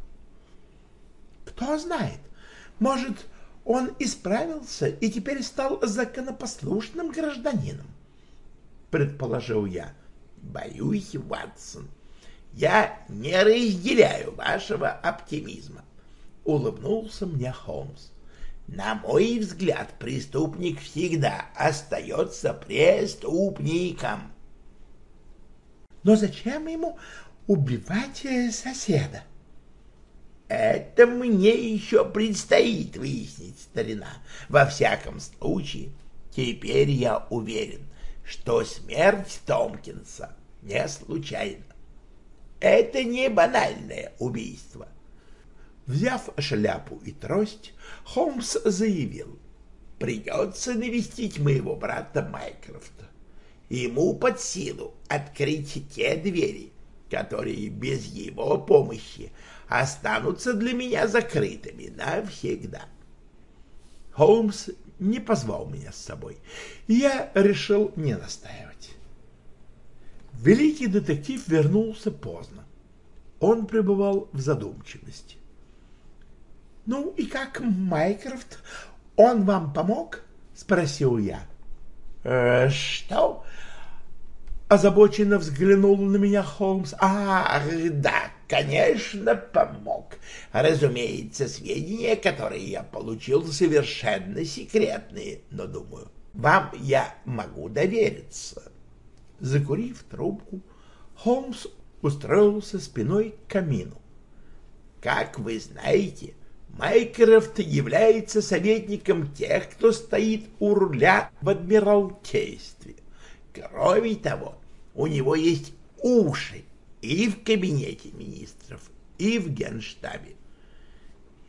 Кто знает, может, он исправился и теперь стал законопослушным гражданином предположил я. Боюсь, Ватсон, я не разделяю вашего оптимизма, улыбнулся мне Холмс. На мой взгляд, преступник всегда остается преступником. Но зачем ему убивать э, соседа? Это мне еще предстоит выяснить, старина. Во всяком случае, теперь я уверен, что смерть Томкинса не случайна. Это не банальное убийство. Взяв шляпу и трость, Холмс заявил, придется навестить моего брата Майкрофта. Ему под силу открыть те двери, которые без его помощи останутся для меня закрытыми навсегда. Холмс не позвал меня с собой, я решил не настаивать. Великий детектив вернулся поздно. Он пребывал в задумчивости. — Ну и как Майкрофт? Он вам помог? — спросил я. «Э, — Что? — озабоченно взглянул на меня Холмс. — Ах, да, конечно, помог. Разумеется, сведения, которые я получил, совершенно секретные, но, думаю, вам я могу довериться. Закурив трубку, Холмс устроился спиной к камину. Как вы знаете, Майкрофт является советником тех, кто стоит у руля в Адмиралтействе. Кроме того, у него есть уши и в кабинете министров, и в генштабе.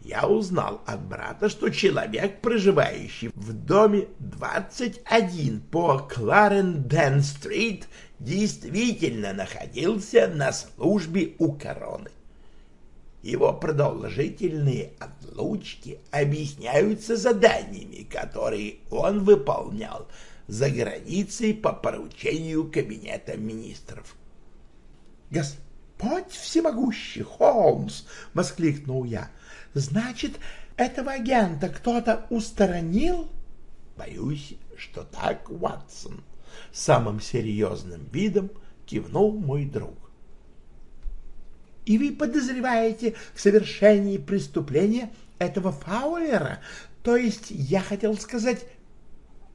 Я узнал от брата, что человек, проживающий в доме 21 по Его продолжительные отлучки объясняются заданиями, которые он выполнял за границей по поручению Кабинета министров. «Господь всемогущий, Холмс!» — воскликнул я. «Значит, этого агента кто-то устранил?» «Боюсь, что так, Ватсон», — самым серьезным видом кивнул мой друг. «И вы подозреваете в совершении преступления этого Фауэра, то есть, я хотел сказать,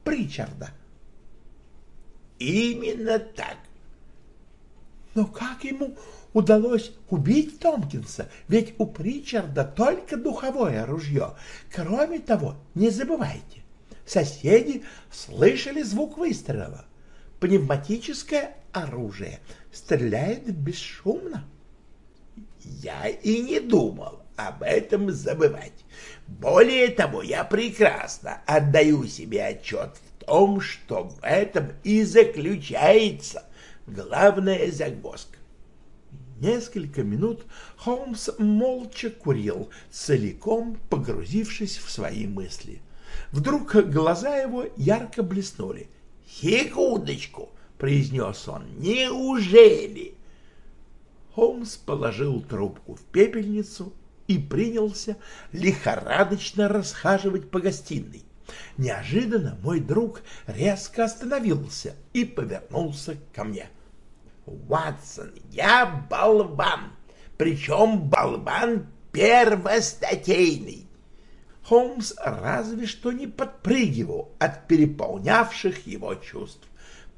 Причарда?» Именно так. Но как ему удалось убить Томпкинса? Ведь у Причарда только духовое ружье. Кроме того, не забывайте, соседи слышали звук выстрела. Пневматическое оружие стреляет бесшумно. Я и не думал об этом забывать. Более того, я прекрасно отдаю себе отчет в том, что в этом и заключается главная загвоздка. Несколько минут Холмс молча курил, целиком погрузившись в свои мысли. Вдруг глаза его ярко блеснули. «Секундочку!» — произнес он. «Неужели?» Холмс положил трубку в пепельницу и принялся лихорадочно расхаживать по гостиной. Неожиданно мой друг резко остановился и повернулся ко мне. «Ватсон, я болван, причем болван первостатейный!» Холмс разве что не подпрыгивал от переполнявших его чувств.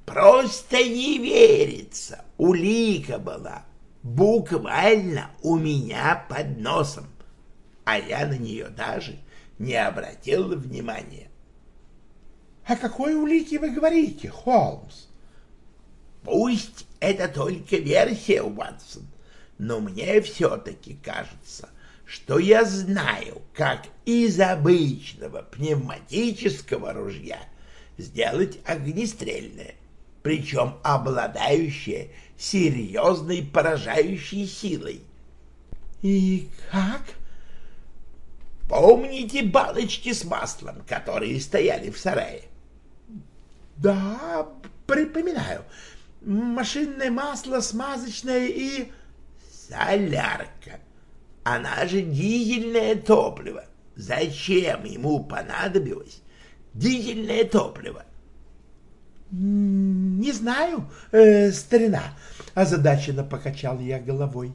«Просто не верится! Улика была, буквально у меня под носом, а я на нее даже не обратил внимания. — О какой улике вы говорите, Холмс? — Пусть это только версия, Уотсон, но мне все-таки кажется, что я знаю, как из обычного пневматического ружья сделать огнестрельное, причем обладающее серьезной поражающей силой. — И как? — Помните баночки с маслом, которые стояли в сарае? — Да, припоминаю. Машинное масло, смазочное и... — Солярка. Она же дизельное топливо. Зачем ему понадобилось дизельное топливо? — Не знаю, э, старина, — озадаченно покачал я головой.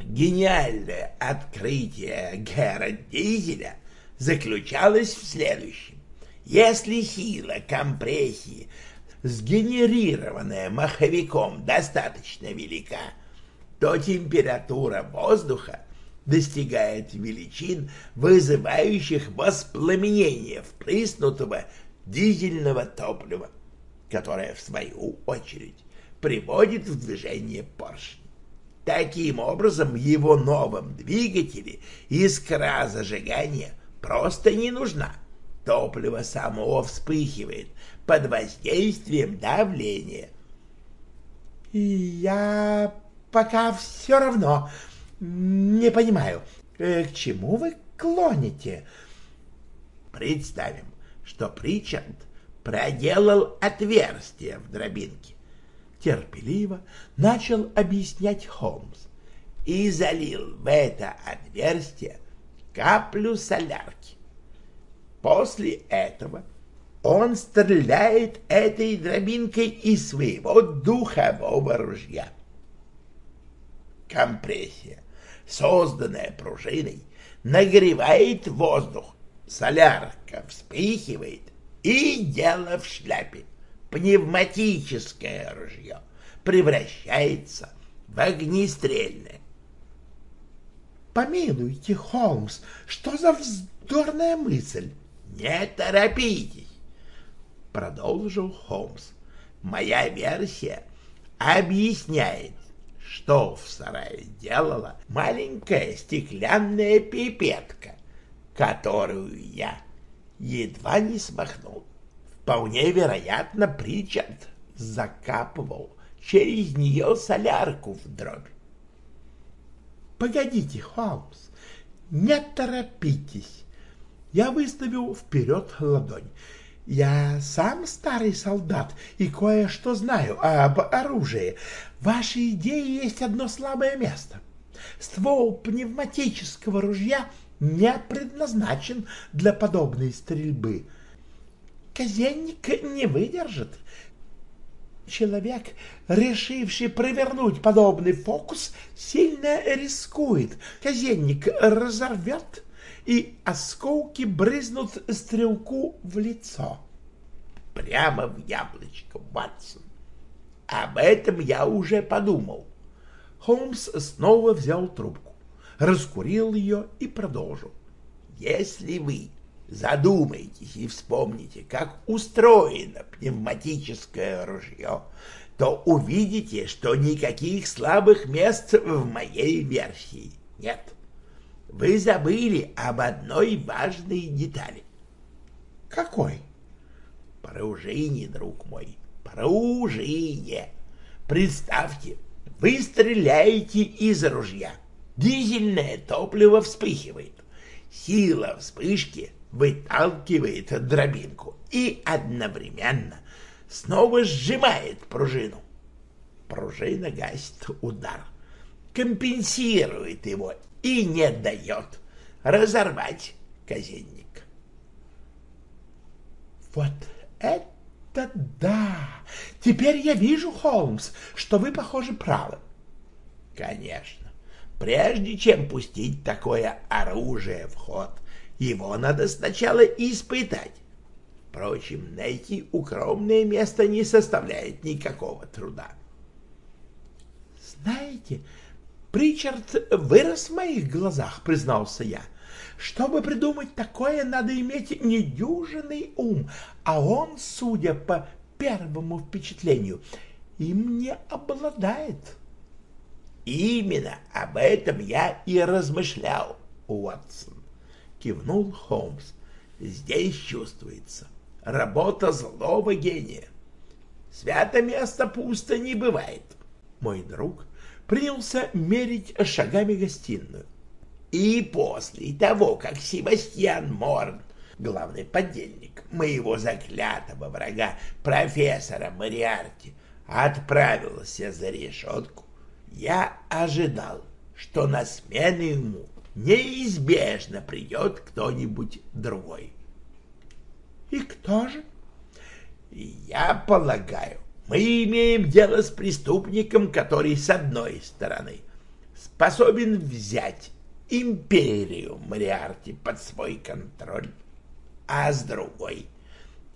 Гениальное открытие Гера Дизеля заключалось в следующем. Если сила компрессии, сгенерированная маховиком, достаточно велика, то температура воздуха достигает величин, вызывающих воспламенение впрыснутого дизельного топлива которая, в свою очередь, приводит в движение поршень. Таким образом, его новом двигателе искра зажигания просто не нужна. Топливо само вспыхивает под воздействием давления. Я пока все равно не понимаю, э, к чему вы клоните. Представим, что Причард проделал отверстие в дробинке. Терпеливо начал объяснять Холмс и залил в это отверстие каплю солярки. После этого он стреляет этой дробинкой из своего духового ружья. Компрессия, созданная пружиной, нагревает воздух, солярка вспыхивает и дело в шляпе. Пневматическое ружье превращается в огнестрельное. Помилуйте, Холмс, что за вздорная мысль? Не торопитесь, продолжил Холмс. Моя версия объясняет, что в сарае делала маленькая стеклянная пипетка, которую я едва не смахнул. Вполне вероятно, Причард закапывал через нее солярку в дробь. Погодите, Холмс, не торопитесь. Я выставил вперед ладонь. Я сам старый солдат и кое-что знаю об оружии. В вашей идее есть одно слабое место. Ствол пневматического ружья не предназначен для подобной стрельбы. Казенник не выдержит. Человек, решивший провернуть подобный фокус, сильно рискует. Казенник разорвет и осколки брызнут стрелку в лицо. Прямо в яблочко, Ватсон. Об этом я уже подумал. Холмс снова взял трубку, раскурил ее и продолжил. Если вы задумаетесь и вспомните, как устроено пневматическое ружье, то увидите, что никаких слабых мест в моей версии нет. Вы забыли об одной важной детали. Какой? Пружине, друг мой, пружине. Представьте, вы стреляете из ружья. Дизельное топливо вспыхивает. Сила вспышки выталкивает дробинку и одновременно снова сжимает пружину. Пружина гасит удар, компенсирует его и не дает разорвать казенник. Вот это да! Теперь я вижу, Холмс, что вы, похоже, правы. Конечно. Прежде чем пустить такое оружие в ход, его надо сначала испытать. Впрочем, найти укромное место не составляет никакого труда. Знаете, Причард вырос в моих глазах, признался я. Чтобы придумать такое, надо иметь недюжинный ум, а он, судя по первому впечатлению, им не обладает. Именно об этом я и размышлял, Уотсон, кивнул Холмс. Здесь чувствуется работа злого гения. Свято место пусто не бывает. Мой друг принялся мерить шагами гостиную. И после того, как Себастьян Морн, главный подельник моего заклятого врага, профессора Мариарти, отправился за решетку, я ожидал, что на смену ему неизбежно придет кто-нибудь другой. И кто же? Я полагаю, мы имеем дело с преступником, который, с одной стороны, способен взять империю Мариарти под свой контроль, а с другой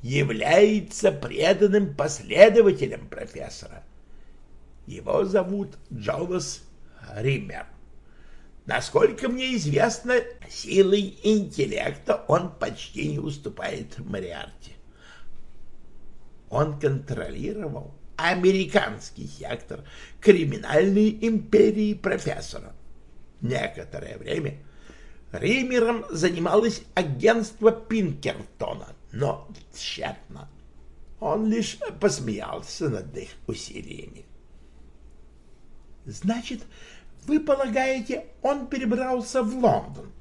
является преданным последователем профессора. Его зовут Джонас Риммер. Насколько мне известно, силой интеллекта он почти не уступает Мариарти он контролировал американский сектор криминальной империи профессора. Некоторое время Римером занималось агентство Пинкертона, но тщетно. Он лишь посмеялся над их усилиями. «Значит, вы полагаете, он перебрался в Лондон?»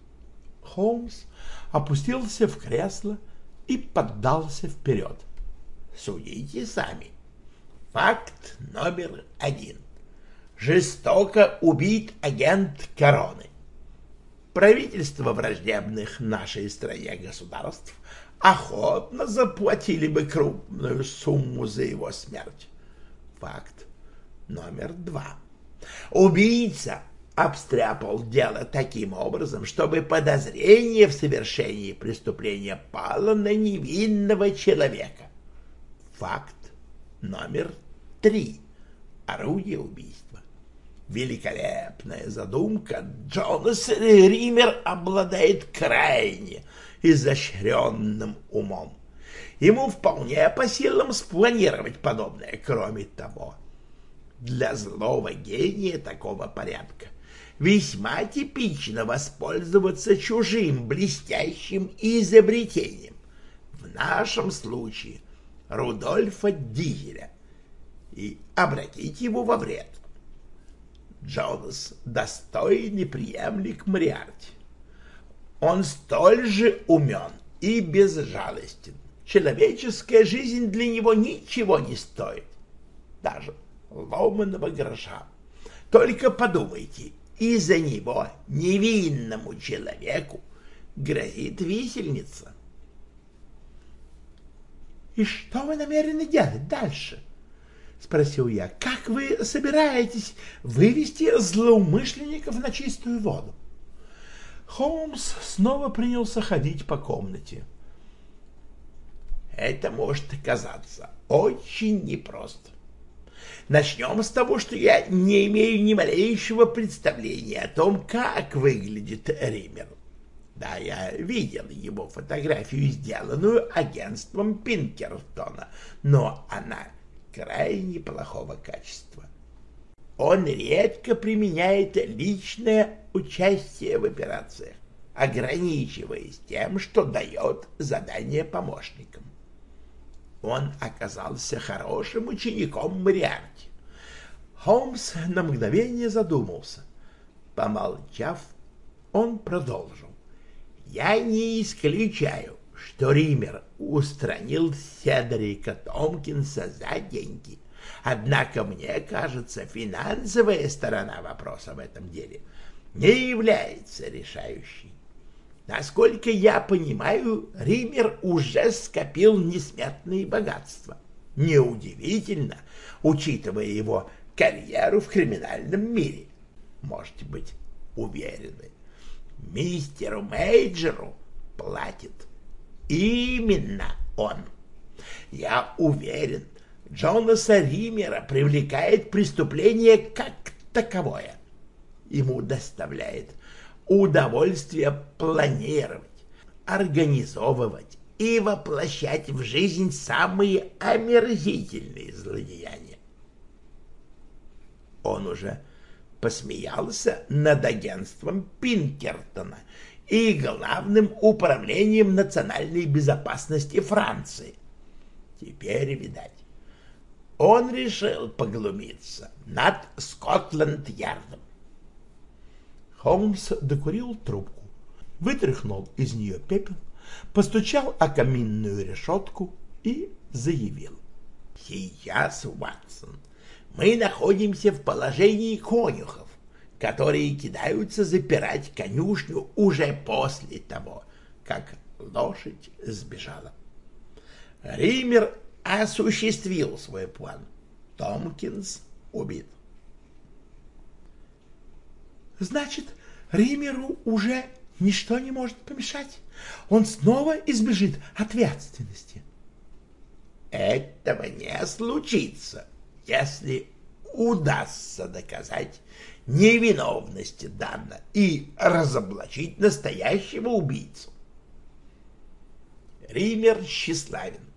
Холмс опустился в кресло и поддался вперед. — Судите сами. Факт номер один. Жестоко убит агент короны. Правительство враждебных нашей стране государств охотно заплатили бы крупную сумму за его смерть. Факт номер два. Убийца обстряпал дело таким образом, чтобы подозрение в совершении преступления пало на невинного человека. Факт номер три. Орудие убийства. Великолепная задумка. Джонас Ример обладает крайне изощренным умом. Ему вполне по силам спланировать подобное. Кроме того, для злого гения такого порядка весьма типично воспользоваться чужим блестящим изобретением. В нашем случае – Рудольфа Дигеля и обратить его во вред. Джонас — достойный преемник Мариарти. Он столь же умен и безжалостен. Человеческая жизнь для него ничего не стоит, даже ломаного гроша. Только подумайте, из-за него невинному человеку грозит висельница. — И что вы намерены делать дальше? — спросил я. — Как вы собираетесь вывести злоумышленников на чистую воду? Холмс снова принялся ходить по комнате. Это может оказаться очень непросто. Начнем с того, что я не имею ни малейшего представления о том, как выглядит Риммер. Да, я видел его фотографию, сделанную агентством Пинкертона, но она крайне плохого качества. Он редко применяет личное участие в операциях, ограничиваясь тем, что дает задание помощникам. Он оказался хорошим учеником Мариарти. Холмс на мгновение задумался. Помолчав, он продолжил. «Я не исключаю, что Ример устранил Седрика Томкинса за деньги. Однако, мне кажется, финансовая сторона вопроса в этом деле не является решающей. Насколько я понимаю, Ример уже скопил несметные богатства. Неудивительно, учитывая его карьеру в криминальном мире. Можете быть уверены, мистеру Мейджеру платит именно он. Я уверен, Джонаса Римера привлекает преступление как таковое. Ему доставляет удовольствие планировать, организовывать и воплощать в жизнь самые омерзительные злодеяния. Он уже посмеялся над агентством Пинкертона и главным управлением национальной безопасности Франции. Теперь, видать, он решил поглумиться над Скотланд-Ярдом. Холмс докурил трубку, вытряхнул из нее пепел, постучал о каминную решетку и заявил. «Сейчас, Ватсон, мы находимся в положении конюхов, которые кидаются запирать конюшню уже после того, как лошадь сбежала. Ример осуществил свой план. Томкинс убит. Значит, Римеру уже ничто не может помешать. Он снова избежит ответственности. Этого не случится, если удастся доказать невиновность Дана и разоблачить настоящего убийцу. Ример тщеславен.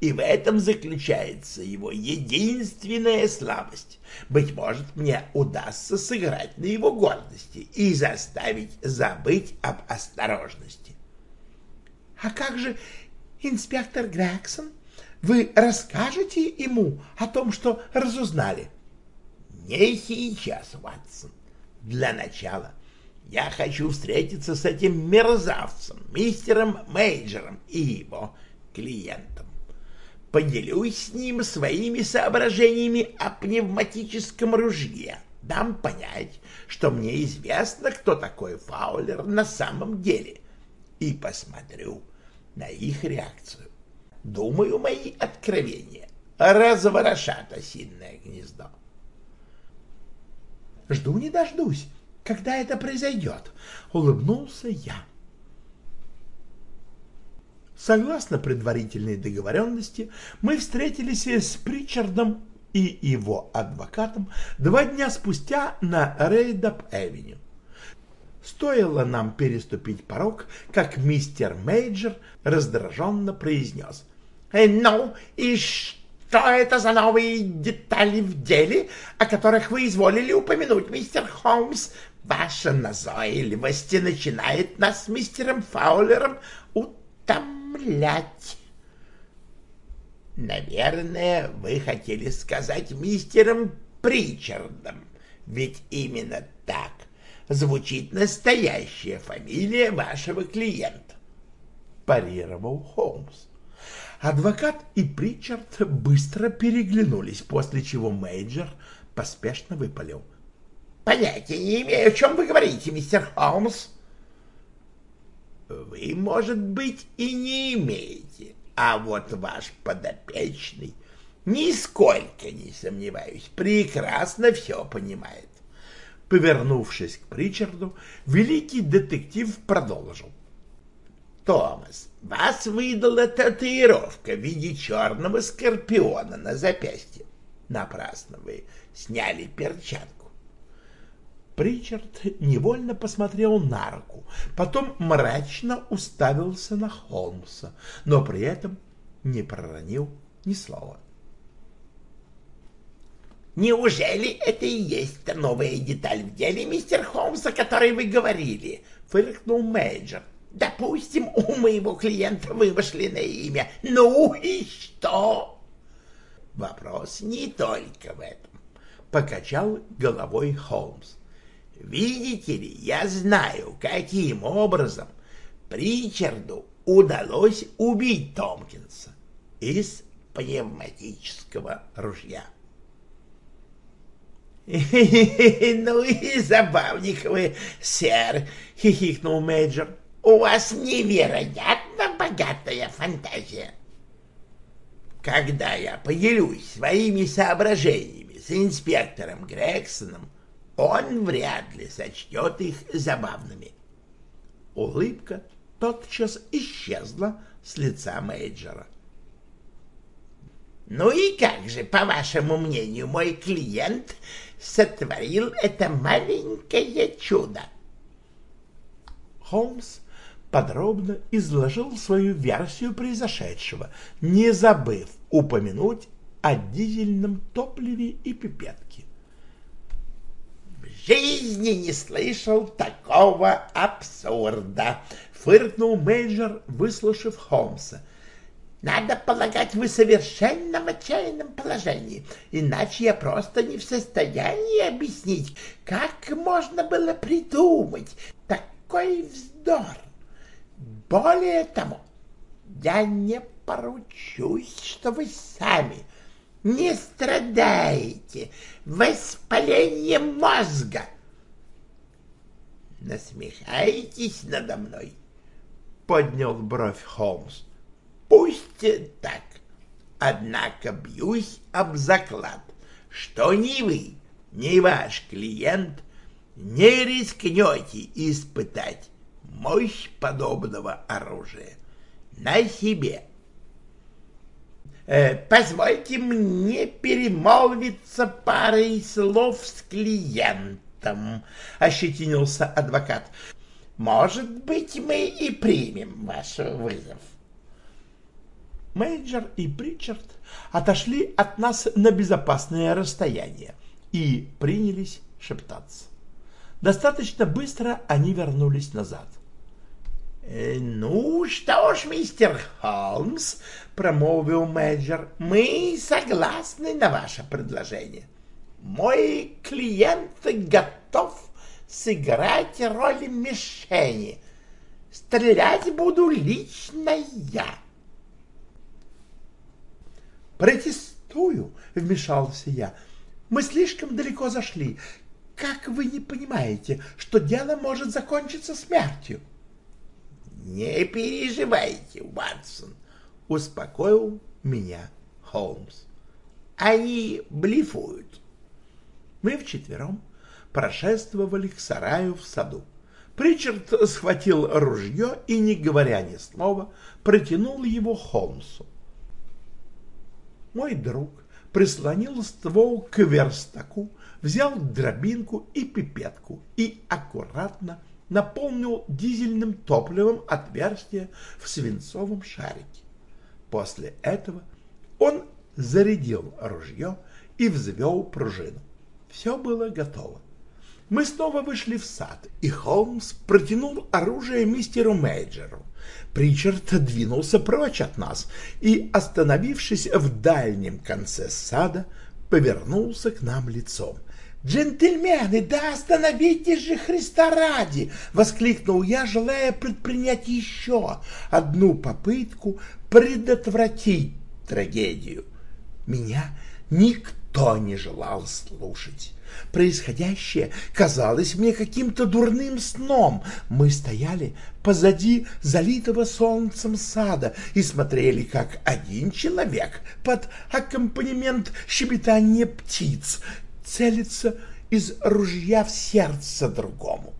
И в этом заключается его единственная слабость. Быть может, мне удастся сыграть на его гордости и заставить забыть об осторожности. — А как же инспектор Грексон? Вы расскажете ему о том, что разузнали? — Не сейчас, Ватсон. Для начала я хочу встретиться с этим мерзавцем, мистером Мейджером и его клиентом поделюсь с ним своими соображениями о пневматическом ружье, дам понять, что мне известно, кто такой Фаулер на самом деле, и посмотрю на их реакцию. Думаю, мои откровения разворошат осинное гнездо. «Жду не дождусь, когда это произойдет», — улыбнулся я. Согласно предварительной договоренности, мы встретились с Причардом и его адвокатом два дня спустя на Рейдап-Эвеню. Стоило нам переступить порог, как мистер Мейджер раздраженно произнес. «Э, «Ну, и что это за новые детали в деле, о которых вы изволили упомянуть, мистер Холмс? Ваша назойливость начинает нас с мистером Фаулером утомлять» утомлять. Наверное, вы хотели сказать мистером Причардом, Ведь именно так звучит настоящая фамилия вашего клиента, парировал Холмс. Адвокат и Причард быстро переглянулись, после чего Мейджор поспешно выпалил. — Понятия не имею, о чем вы говорите, мистер Холмс. — Вы, может быть, и не имеете, а вот ваш подопечный, нисколько не сомневаюсь, прекрасно все понимает. Повернувшись к Причарду, великий детектив продолжил. Томас, вас выдала татуировка в виде черного скорпиона на запястье. Напрасно вы сняли перчатку. Причард невольно посмотрел на руку, потом мрачно уставился на Холмса, но при этом не проронил ни слова. «Неужели это и есть та новая деталь в деле, мистер Холмс, о которой вы говорили?» — фыркнул Мейджор. Допустим, у моего клиента вымышленное имя. Ну и что? Вопрос не только в этом. Покачал головой Холмс. Видите ли, я знаю, каким образом Причарду удалось убить Томпкинса из пневматического ружья. — Ну и забавник вы, сэр, — хихикнул Мейджор. У вас невероятно богатая фантазия. Когда я поделюсь своими соображениями с инспектором Грексоном, он вряд ли сочтет их забавными. Улыбка тотчас исчезла с лица Мейджора. «Ну и как же, по вашему мнению, мой клиент сотворил это маленькое чудо?» Холмс подробно изложил свою версию произошедшего, не забыв упомянуть о дизельном топливе и пипетке. «В жизни не слышал такого абсурда!» — фыркнул Мейджор, выслушав Холмса. «Надо полагать, вы совершенно в отчаянном положении, иначе я просто не в состоянии объяснить, как можно было придумать такой вздор!» Более того, я не поручусь, что вы сами не страдаете воспалением мозга. Насмехаетесь надо мной? Поднял бровь Холмс. Пусть так. Однако бьюсь об заклад, что ни вы, ни ваш клиент не рискнете испытать мощь подобного оружия на себе. Э, позвольте мне перемолвиться парой слов с клиентом, ощетинился адвокат. Может быть, мы и примем ваш вызов. Мейджор и Причард отошли от нас на безопасное расстояние и принялись шептаться. Достаточно быстро они вернулись назад. Э, «Ну что ж, мистер Холмс», — промолвил Мейджор, — «мы согласны на ваше предложение. Мой клиент готов сыграть роль мишени. Стрелять буду лично я». «Протестую», — вмешался я. «Мы слишком далеко зашли. Как вы не понимаете, что дело может закончиться смертью?» «Не переживайте, Ватсон», — успокоил меня Холмс. «Они блефуют». Мы вчетвером прошествовали к сараю в саду. Причард схватил ружье и, не говоря ни слова, протянул его Холмсу. Мой друг прислонил ствол к верстаку, взял дробинку и пипетку и аккуратно наполнил дизельным топливом отверстие в свинцовом шарике. После этого он зарядил ружье и взвел пружину. Все было готово. Мы снова вышли в сад, и Холмс протянул оружие мистеру Мейджеру. Причард двинулся прочь от нас и, остановившись в дальнем конце сада, повернулся к нам лицом. «Джентльмены, да остановитесь же Христа ради!» — воскликнул я, желая предпринять еще одну попытку предотвратить трагедию. Меня никто не желал слушать. Происходящее казалось мне каким-то дурным сном. Мы стояли позади залитого солнцем сада и смотрели, как один человек под аккомпанемент щебетания птиц целится из ружья в сердце другому.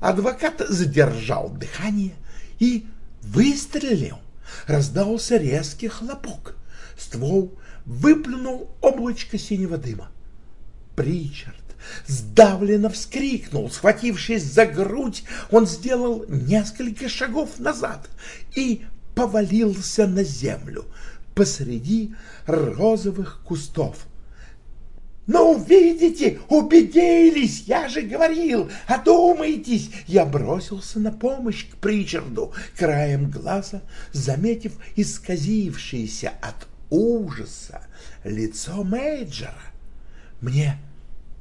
Адвокат задержал дыхание и выстрелил. Раздался резкий хлопок. Ствол выплюнул облачко синего дыма. Причард сдавленно вскрикнул, схватившись за грудь, он сделал несколько шагов назад и повалился на землю посреди розовых кустов. «Ну, видите, убедились, я же говорил, одумайтесь!» Я бросился на помощь к Причарду, краем глаза, заметив исказившееся от ужаса лицо Мейджора. Мне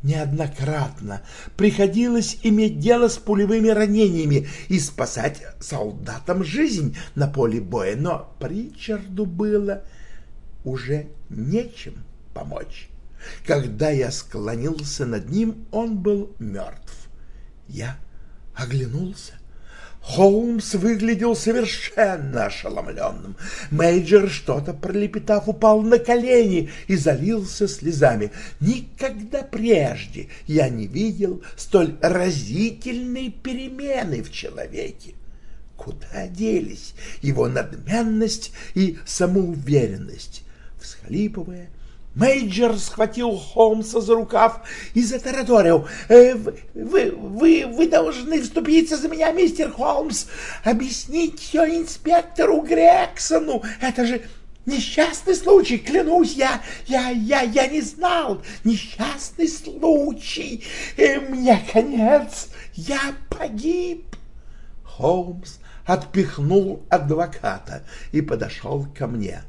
неоднократно приходилось иметь дело с пулевыми ранениями и спасать солдатам жизнь на поле боя, но Причарду было уже нечем помочь. Когда я склонился над ним, он был мертв. Я оглянулся. Холмс выглядел совершенно ошеломленным. Мейджор, что-то пролепетав, упал на колени и залился слезами. Никогда прежде я не видел столь разительной перемены в человеке. Куда делись его надменность и самоуверенность? Всхлипывая, Мейджор схватил Холмса за рукав и затараторил. «Э, вы, вы, вы должны вступиться за меня, мистер Холмс, объяснить все инспектору Грегсону. Это же несчастный случай, клянусь, я, я, я, я не знал. Несчастный случай. Э, мне конец, я погиб». Холмс отпихнул адвоката и подошел ко мне.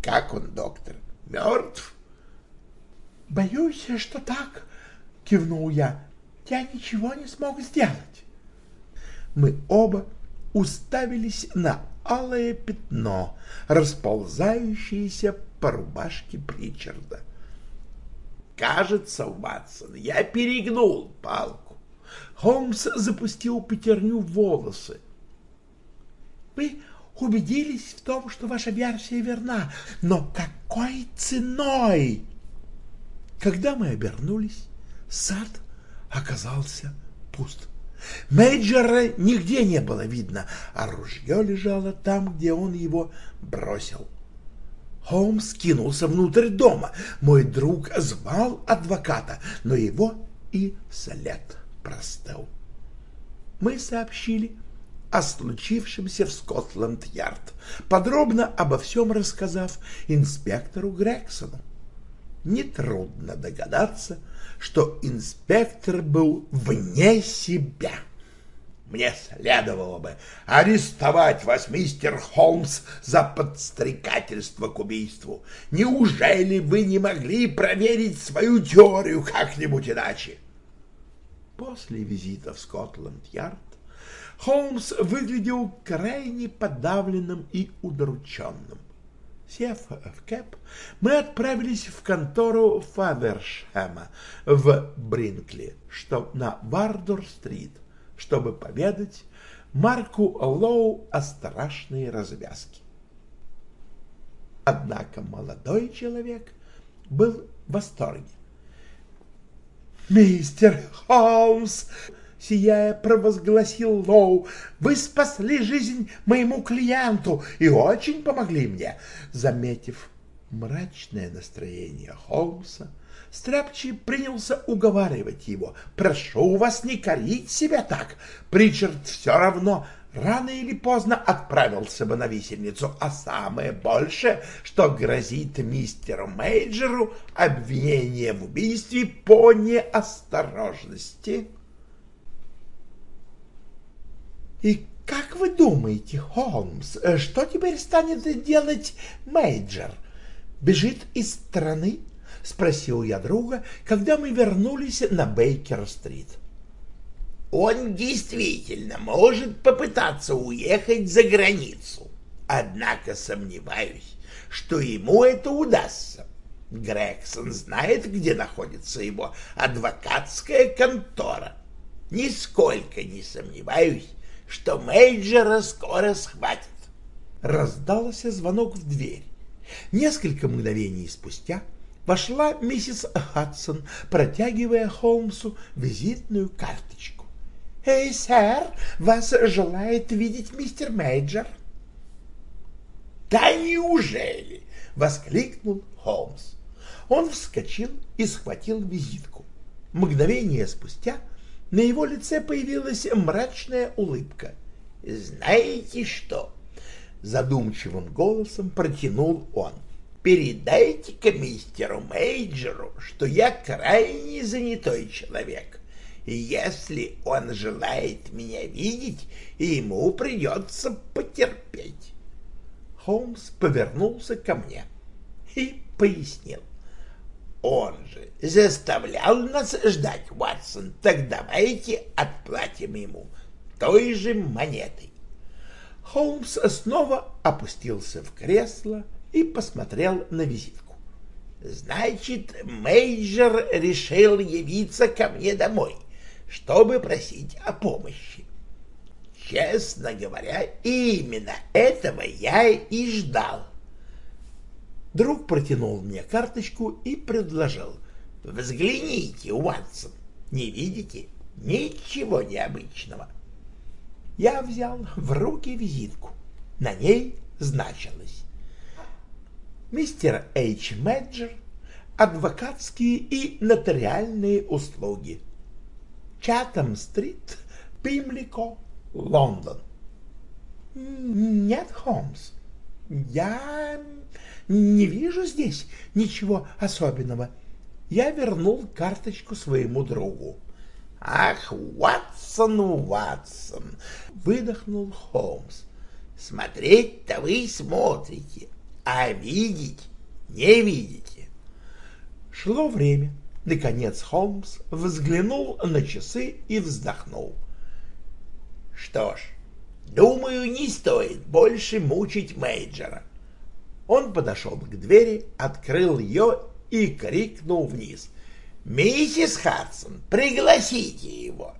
«Как он, доктор?» Мертв? — Боюсь, что так, — кивнул я. — Я ничего не смог сделать. Мы оба уставились на алое пятно, расползающееся по рубашке Причарда. Кажется, Ватсон, я перегнул палку. Холмс запустил пятерню в волосы. — Вы убедились в том, что ваша версия верна, но какой ценой? Когда мы обернулись, сад оказался пуст. Мейджора нигде не было видно, а ружье лежало там, где он его бросил. Холмс кинулся внутрь дома. Мой друг звал адвоката, но его и след простыл. Мы сообщили о случившемся в Скотланд-Ярд, подробно обо всем рассказав инспектору Грексону. Нетрудно догадаться, что инспектор был вне себя. Мне следовало бы арестовать вас, мистер Холмс, за подстрекательство к убийству. Неужели вы не могли проверить свою теорию как-нибудь иначе? После визита в Скотланд-Ярд Холмс выглядел крайне подавленным и удрученным. Сев в кэп, мы отправились в контору Фавершема в Бринкли, что на Вардор-стрит, чтобы поведать Марку Лоу о страшной развязке. Однако молодой человек был в восторге. «Мистер Холмс!» Сияя, провозгласил Лоу. «Вы спасли жизнь моему клиенту и очень помогли мне!» Заметив мрачное настроение Холмса, Стряпчий принялся уговаривать его. «Прошу вас не корить себя так. Причард все равно рано или поздно отправился бы на висельницу, а самое большее, что грозит мистеру Мейджеру, обвинение в убийстве по неосторожности». И как вы думаете, Холмс, э, что теперь станет делать Мейджор? Бежит из страны, — спросил я друга, когда мы вернулись на Бейкер-стрит. «Он действительно может попытаться уехать за границу, однако сомневаюсь, что ему это удастся. Грегсон знает, где находится его адвокатская контора. Нисколько не сомневаюсь, что Мейджора скоро схватят. Раздался звонок в дверь. Несколько мгновений спустя вошла миссис Хадсон, протягивая Холмсу визитную карточку. «Эй, сэр, вас желает видеть мистер Мейджор?» «Да неужели?» — воскликнул Холмс. Он вскочил и схватил визитку. Мгновение спустя на его лице появилась мрачная улыбка. «Знаете что?» — задумчивым голосом протянул он. «Передайте-ка мистеру Мейджеру, что я крайне занятой человек. Если он желает меня видеть, ему придется потерпеть». Холмс повернулся ко мне и пояснил. Он же заставлял нас ждать, Ватсон. Так давайте отплатим ему той же монетой. Холмс снова опустился в кресло и посмотрел на визитку. Значит, Мейджор решил явиться ко мне домой, чтобы просить о помощи. Честно говоря, именно этого я и ждал. Друг протянул мне карточку и предложил. «Взгляните, Уатсон, не видите? Ничего необычного». Я взял в руки визитку. На ней значилось «Мистер Эйч Мэджер, адвокатские и нотариальные услуги. Чатам-стрит, Пимлико, Лондон». «Нет, Холмс, я не вижу здесь ничего особенного. Я вернул карточку своему другу. «Ах, Уатсон, Уатсон!» — выдохнул Холмс. «Смотреть-то вы смотрите, а видеть не видите». Шло время. Наконец Холмс взглянул на часы и вздохнул. «Что ж, думаю, не стоит больше мучить Мейджора. Он подошел к двери, открыл ее и крикнул вниз. «Миссис Хадсон, пригласите его!»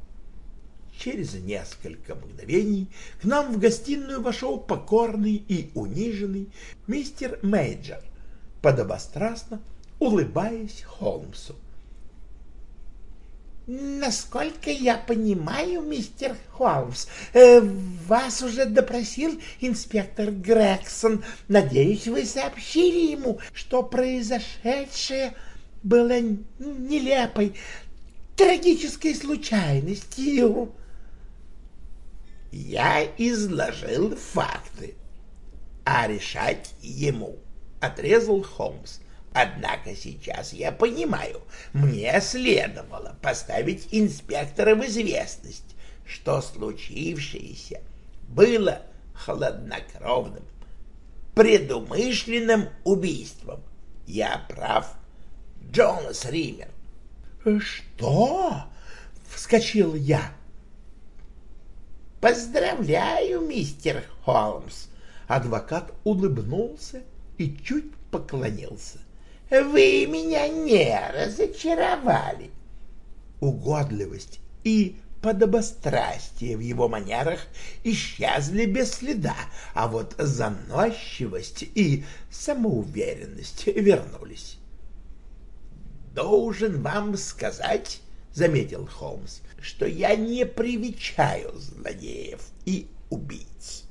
Через несколько мгновений к нам в гостиную вошел покорный и униженный мистер Мейджор, подобострастно улыбаясь Холмсу. Насколько я понимаю, мистер Холмс, э, вас уже допросил инспектор Грегсон. Надеюсь, вы сообщили ему, что произошедшее было нелепой, трагической случайностью. Я изложил факты, а решать ему, — отрезал Холмс. Однако сейчас я понимаю, мне следовало поставить инспектора в известность, что случившееся было хладнокровным, предумышленным убийством. Я прав, Джонас Ример. «Что?» — вскочил я. «Поздравляю, мистер Холмс!» Адвокат улыбнулся и чуть поклонился. Вы меня не разочаровали. Угодливость и подобострастие в его манерах исчезли без следа, а вот заносчивость и самоуверенность вернулись. «Должен вам сказать, — заметил Холмс, — что я не привечаю злодеев и убийц.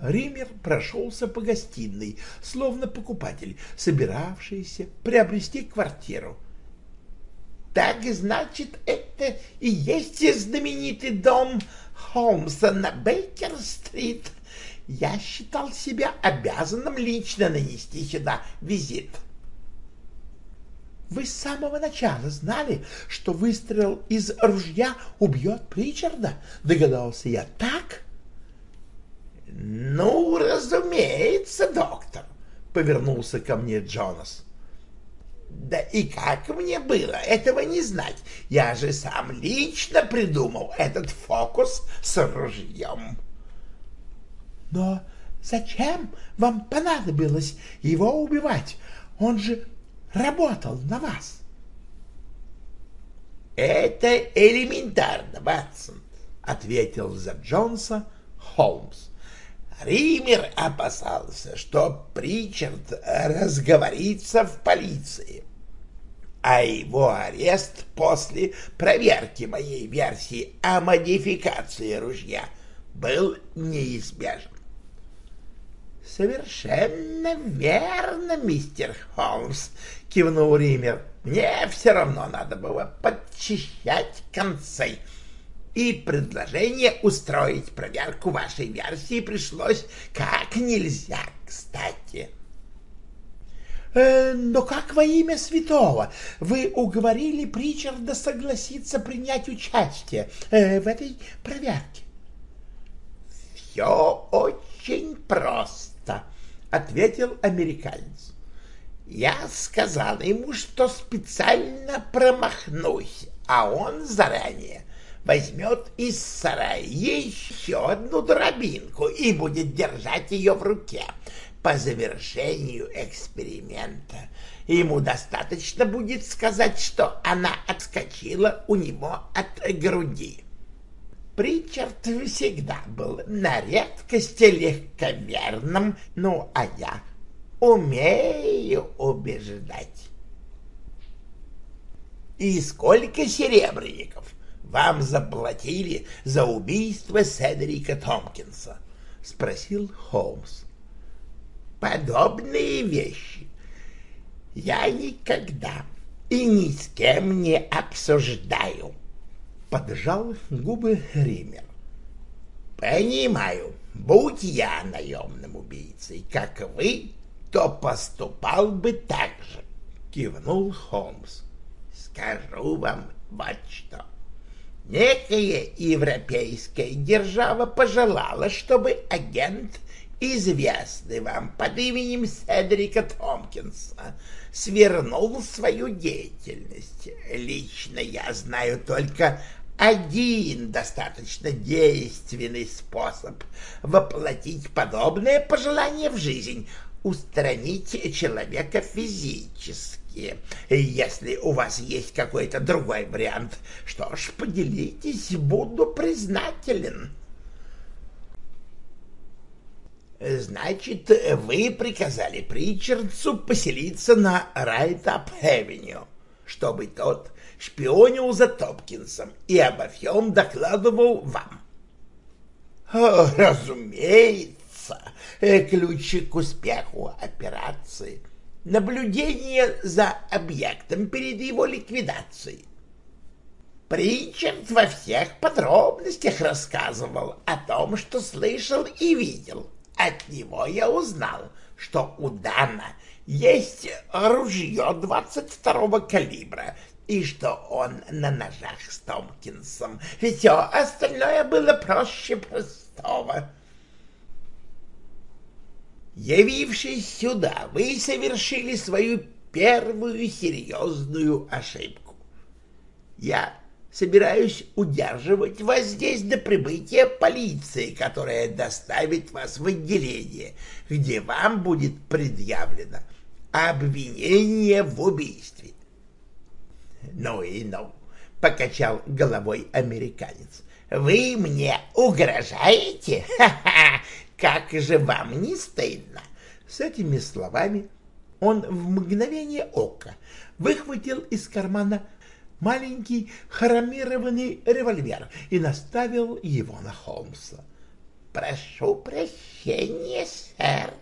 Ример прошелся по гостиной, словно покупатель, собиравшийся приобрести квартиру. «Так, значит, это и есть знаменитый дом Холмса на Бейкер-стрит. Я считал себя обязанным лично нанести сюда визит». «Вы с самого начала знали, что выстрел из ружья убьет Причарда?» — догадался я. «Так?» «Ну, разумеется, доктор», — повернулся ко мне Джонас. Да и как мне было этого не знать? Я же сам лично придумал этот фокус с ружьем. Но зачем вам понадобилось его убивать? Он же работал на вас. Это элементарно, Ватсон, ответил за Джонса Холмс. Ример опасался, что Причард разговорится в полиции, а его арест после проверки моей версии о модификации ружья был неизбежен. «Совершенно верно, мистер Холмс», — кивнул Ример. «Мне все равно надо было подчищать концы» и предложение устроить проверку вашей версии пришлось как нельзя кстати. Э, но как во имя святого вы уговорили Причарда согласиться принять участие э, в этой проверке? Все очень просто, ответил американец. Я сказал ему, что специально промахнусь, а он заранее возьмет из сарая еще одну дробинку и будет держать ее в руке. По завершению эксперимента ему достаточно будет сказать, что она отскочила у него от груди. Причард всегда был на редкость легковерным, ну а я умею убеждать. И сколько серебряников вам заплатили за убийство Седрика Томпкинса? — спросил Холмс. — Подобные вещи я никогда и ни с кем не обсуждаю, — поджал губы Ример. — Понимаю, будь я наемным убийцей, как вы, то поступал бы так же, — кивнул Холмс. — Скажу вам вот что. — Некая европейская держава пожелала, чтобы агент, известный вам под именем Седрика Томпкинса, свернул свою деятельность. Лично я знаю только один достаточно действенный способ воплотить подобное пожелание в жизнь — устранить человека физически. Если у вас есть какой-то другой вариант, что ж, поделитесь, буду признателен. Значит, вы приказали Причардсу поселиться на Райтап-Эвеню, чтобы тот шпионил за Топкинсом и обо всем докладывал вам. Разумеется, ключ к успеху операции — наблюдение за объектом перед его ликвидацией. Причард во всех подробностях рассказывал о том, что слышал и видел. От него я узнал, что у Дана есть ружье 22-го калибра и что он на ножах с Томпкинсом. Все остальное было проще простого. Явившись сюда, вы совершили свою первую серьезную ошибку. Я собираюсь удерживать вас здесь до прибытия полиции, которая доставит вас в отделение, где вам будет предъявлено обвинение в убийстве. Ну и ну, покачал головой американец. Вы мне угрожаете? Ха-ха! Как же вам не стыдно? С этими словами он в мгновение ока выхватил из кармана маленький хромированный револьвер и наставил его на Холмса. «Прошу прощения, сэр,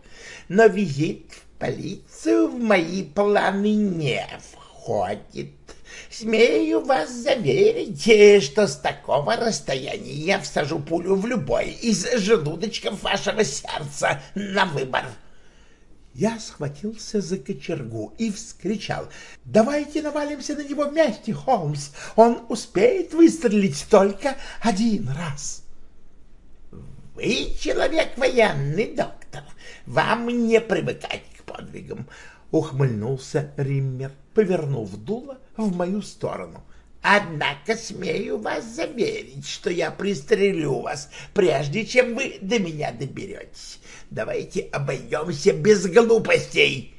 но визит в полицию в мои планы не входит. Смею вас заверить, что с такого расстояния я всажу пулю в любой из желудочков вашего сердца на выбор. Я схватился за кочергу и вскричал. «Давайте навалимся на него вместе, Холмс! Он успеет выстрелить только один раз!» «Вы человек военный, доктор. Вам не привыкать к подвигам. Ухмыльнулся Риммер, повернув дуло в мою сторону. Однако смею вас заверить, что я пристрелю вас, прежде чем вы до меня доберетесь. Давайте обойдемся без глупостей.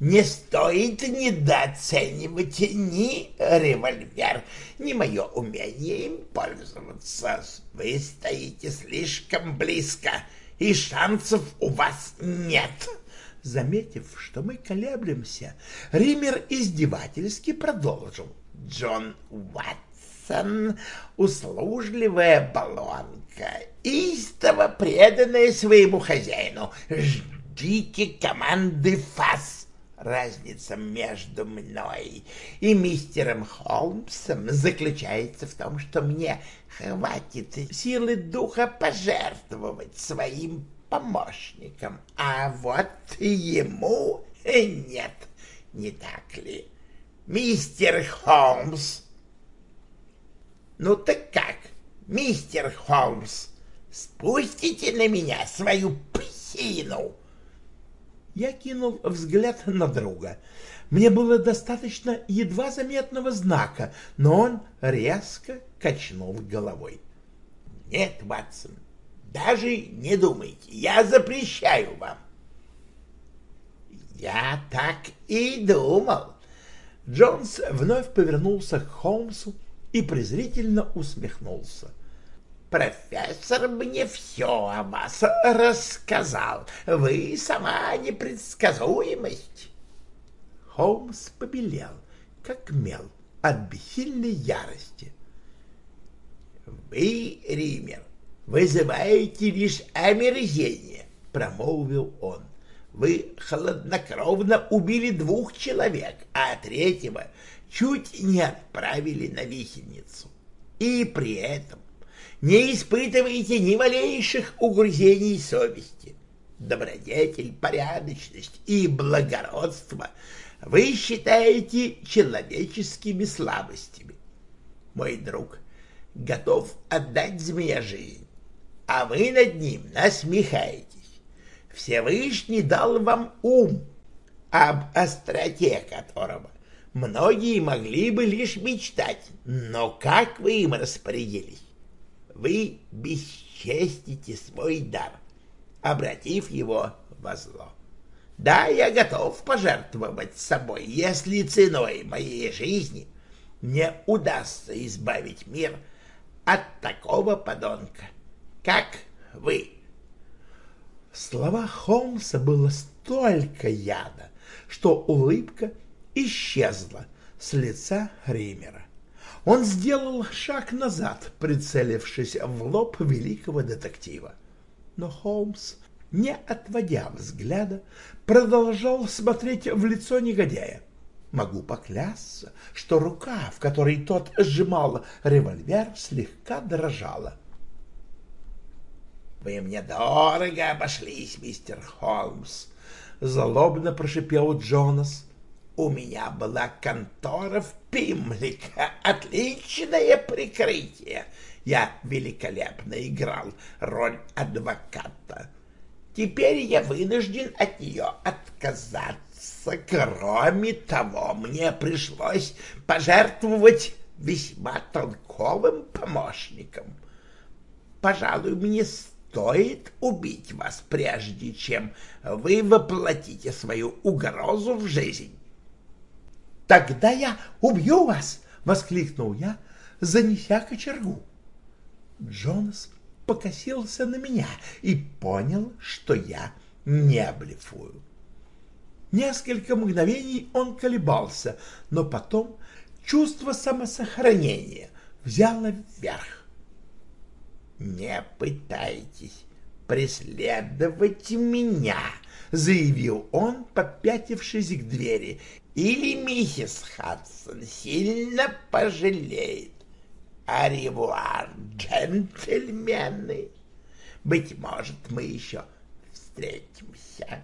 Не стоит недооценивать ни револьвер, ни мое умение им пользоваться. Вы стоите слишком близко, и шансов у вас нет. Заметив, что мы колеблемся, Ример издевательски продолжил. Джон Уатсон — услужливая баллонка, истово преданная своему хозяину. Ждите команды ФАС. Разница между мной и мистером Холмсом заключается в том, что мне хватит силы духа пожертвовать своим помощником, а вот ему нет, не так ли? мистер Холмс. Ну так как, мистер Холмс, спустите на меня свою псину? Я кинул взгляд на друга. Мне было достаточно едва заметного знака, но он резко качнул головой. — Нет, Ватсон, даже не думайте, я запрещаю вам. — Я так и думал, Джонс вновь повернулся к Холмсу и презрительно усмехнулся. «Профессор мне все о вас рассказал. Вы сама непредсказуемость». Холмс побелел, как мел, от бессильной ярости. «Вы, Ример, вызываете лишь омерзение», — промолвил он. Вы хладнокровно убили двух человек, а третьего чуть не отправили на висельницу. И при этом не испытываете ни малейших угрызений совести. Добродетель, порядочность и благородство вы считаете человеческими слабостями. Мой друг готов отдать змея жизнь, а вы над ним насмехаетесь. Всевышний дал вам ум, об остроте которого многие могли бы лишь мечтать, но как вы им распорядились? Вы бесчестите свой дар, обратив его во зло. Да, я готов пожертвовать собой, если ценой моей жизни мне удастся избавить мир от такого подонка, как вы. В словах Холмса было столько яда, что улыбка исчезла с лица Римера. Он сделал шаг назад, прицелившись в лоб великого детектива. Но Холмс, не отводя взгляда, продолжал смотреть в лицо негодяя. Могу поклясться, что рука, в которой тот сжимал револьвер, слегка дрожала. «Вы мне дорого обошлись, мистер Холмс», — злобно прошипел Джонас. «У меня была контора в Пимлика, отличное прикрытие. Я великолепно играл роль адвоката. Теперь я вынужден от нее отказаться. Кроме того, мне пришлось пожертвовать весьма толковым помощником. Пожалуй, мне стоит убить вас, прежде чем вы воплотите свою угрозу в жизнь. — Тогда я убью вас! — воскликнул я, занеся кочергу. Джонас покосился на меня и понял, что я не блефую. Несколько мгновений он колебался, но потом чувство самосохранения взяло вверх. «Не пытайтесь преследовать меня», — заявил он, попятившись к двери, «или миссис Хадсон сильно пожалеет. Аревуар, джентльмены! Быть может, мы еще встретимся.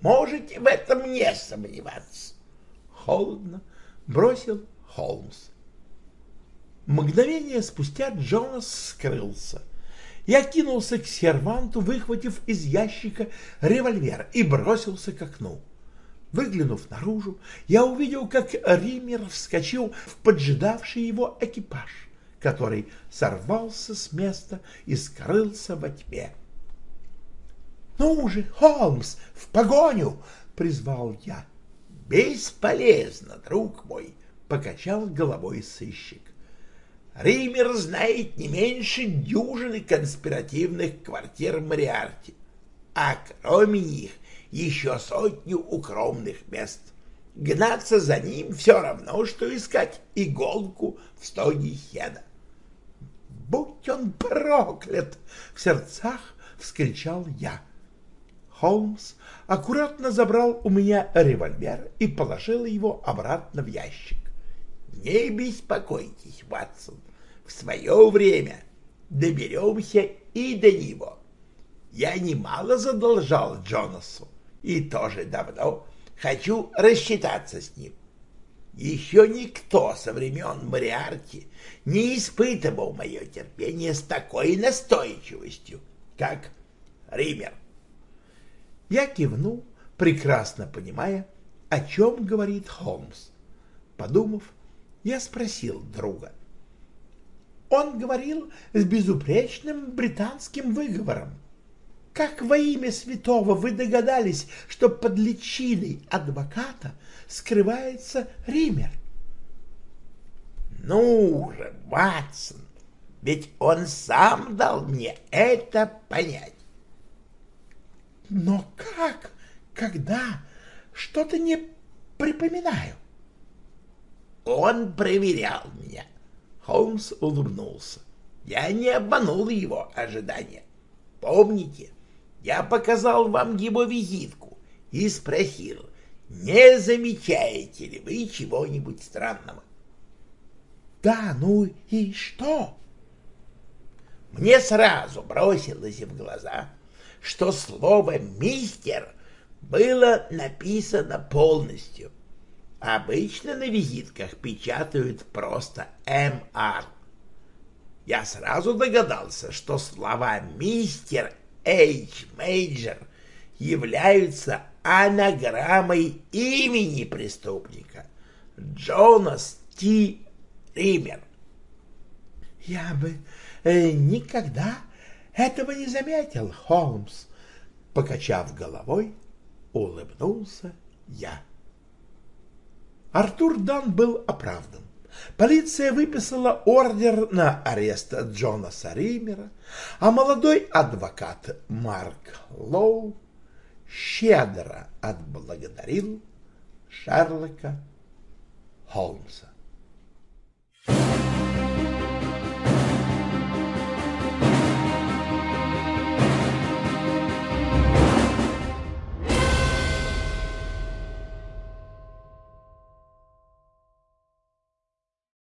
Можете в этом не сомневаться. Холодно бросил Холмс. Мгновение спустя Джонас скрылся. Я кинулся к серванту, выхватив из ящика револьвер и бросился к окну. Выглянув наружу, я увидел, как Ример вскочил в поджидавший его экипаж, который сорвался с места и скрылся во тьме. «Ну же, Холмс, в погоню!» — призвал я. «Бесполезно, друг мой!» — покачал головой сыщик. Ример знает не меньше дюжины конспиративных квартир Мариарти, а кроме них еще сотню укромных мест. Гнаться за ним все равно, что искать иголку в стоге хеда. «Будь он проклят!» — в сердцах вскричал я. Холмс аккуратно забрал у меня револьвер и положил его обратно в ящик. «Не беспокойтесь, Ватсон, в свое время доберемся и до него. Я немало задолжал Джонасу и тоже давно хочу рассчитаться с ним. Еще никто со времен Мариарти не испытывал мое терпение с такой настойчивостью, как Ример. Я кивнул, прекрасно понимая, о чем говорит Холмс. Подумав, я спросил друга. Он говорил с безупречным британским выговором. Как во имя святого вы догадались, что под личиной адвоката скрывается Ример? Ну же, Ватсон, ведь он сам дал мне это понять. Но как? Когда? Что-то не припоминаю. Он проверял меня. Холмс улыбнулся. Я не обманул его ожидания. Помните, я показал вам его визитку и спросил, не замечаете ли вы чего-нибудь странного? Да, ну и что? Мне сразу бросилось в глаза, что слово «мистер» было написано полностью. Обычно на визитках печатают просто «МР». Я сразу догадался, что слова «мистер» H. Мейджор являются анаграммой имени преступника Джонас Т. Ример. Я бы э, никогда этого не заметил, Холмс. Покачав головой, улыбнулся я. Артур Дан был оправдан. Полиция выписала ордер на арест Джонаса Римера, а молодой адвокат Марк Лоу щедро отблагодарил Шерлока Холмса.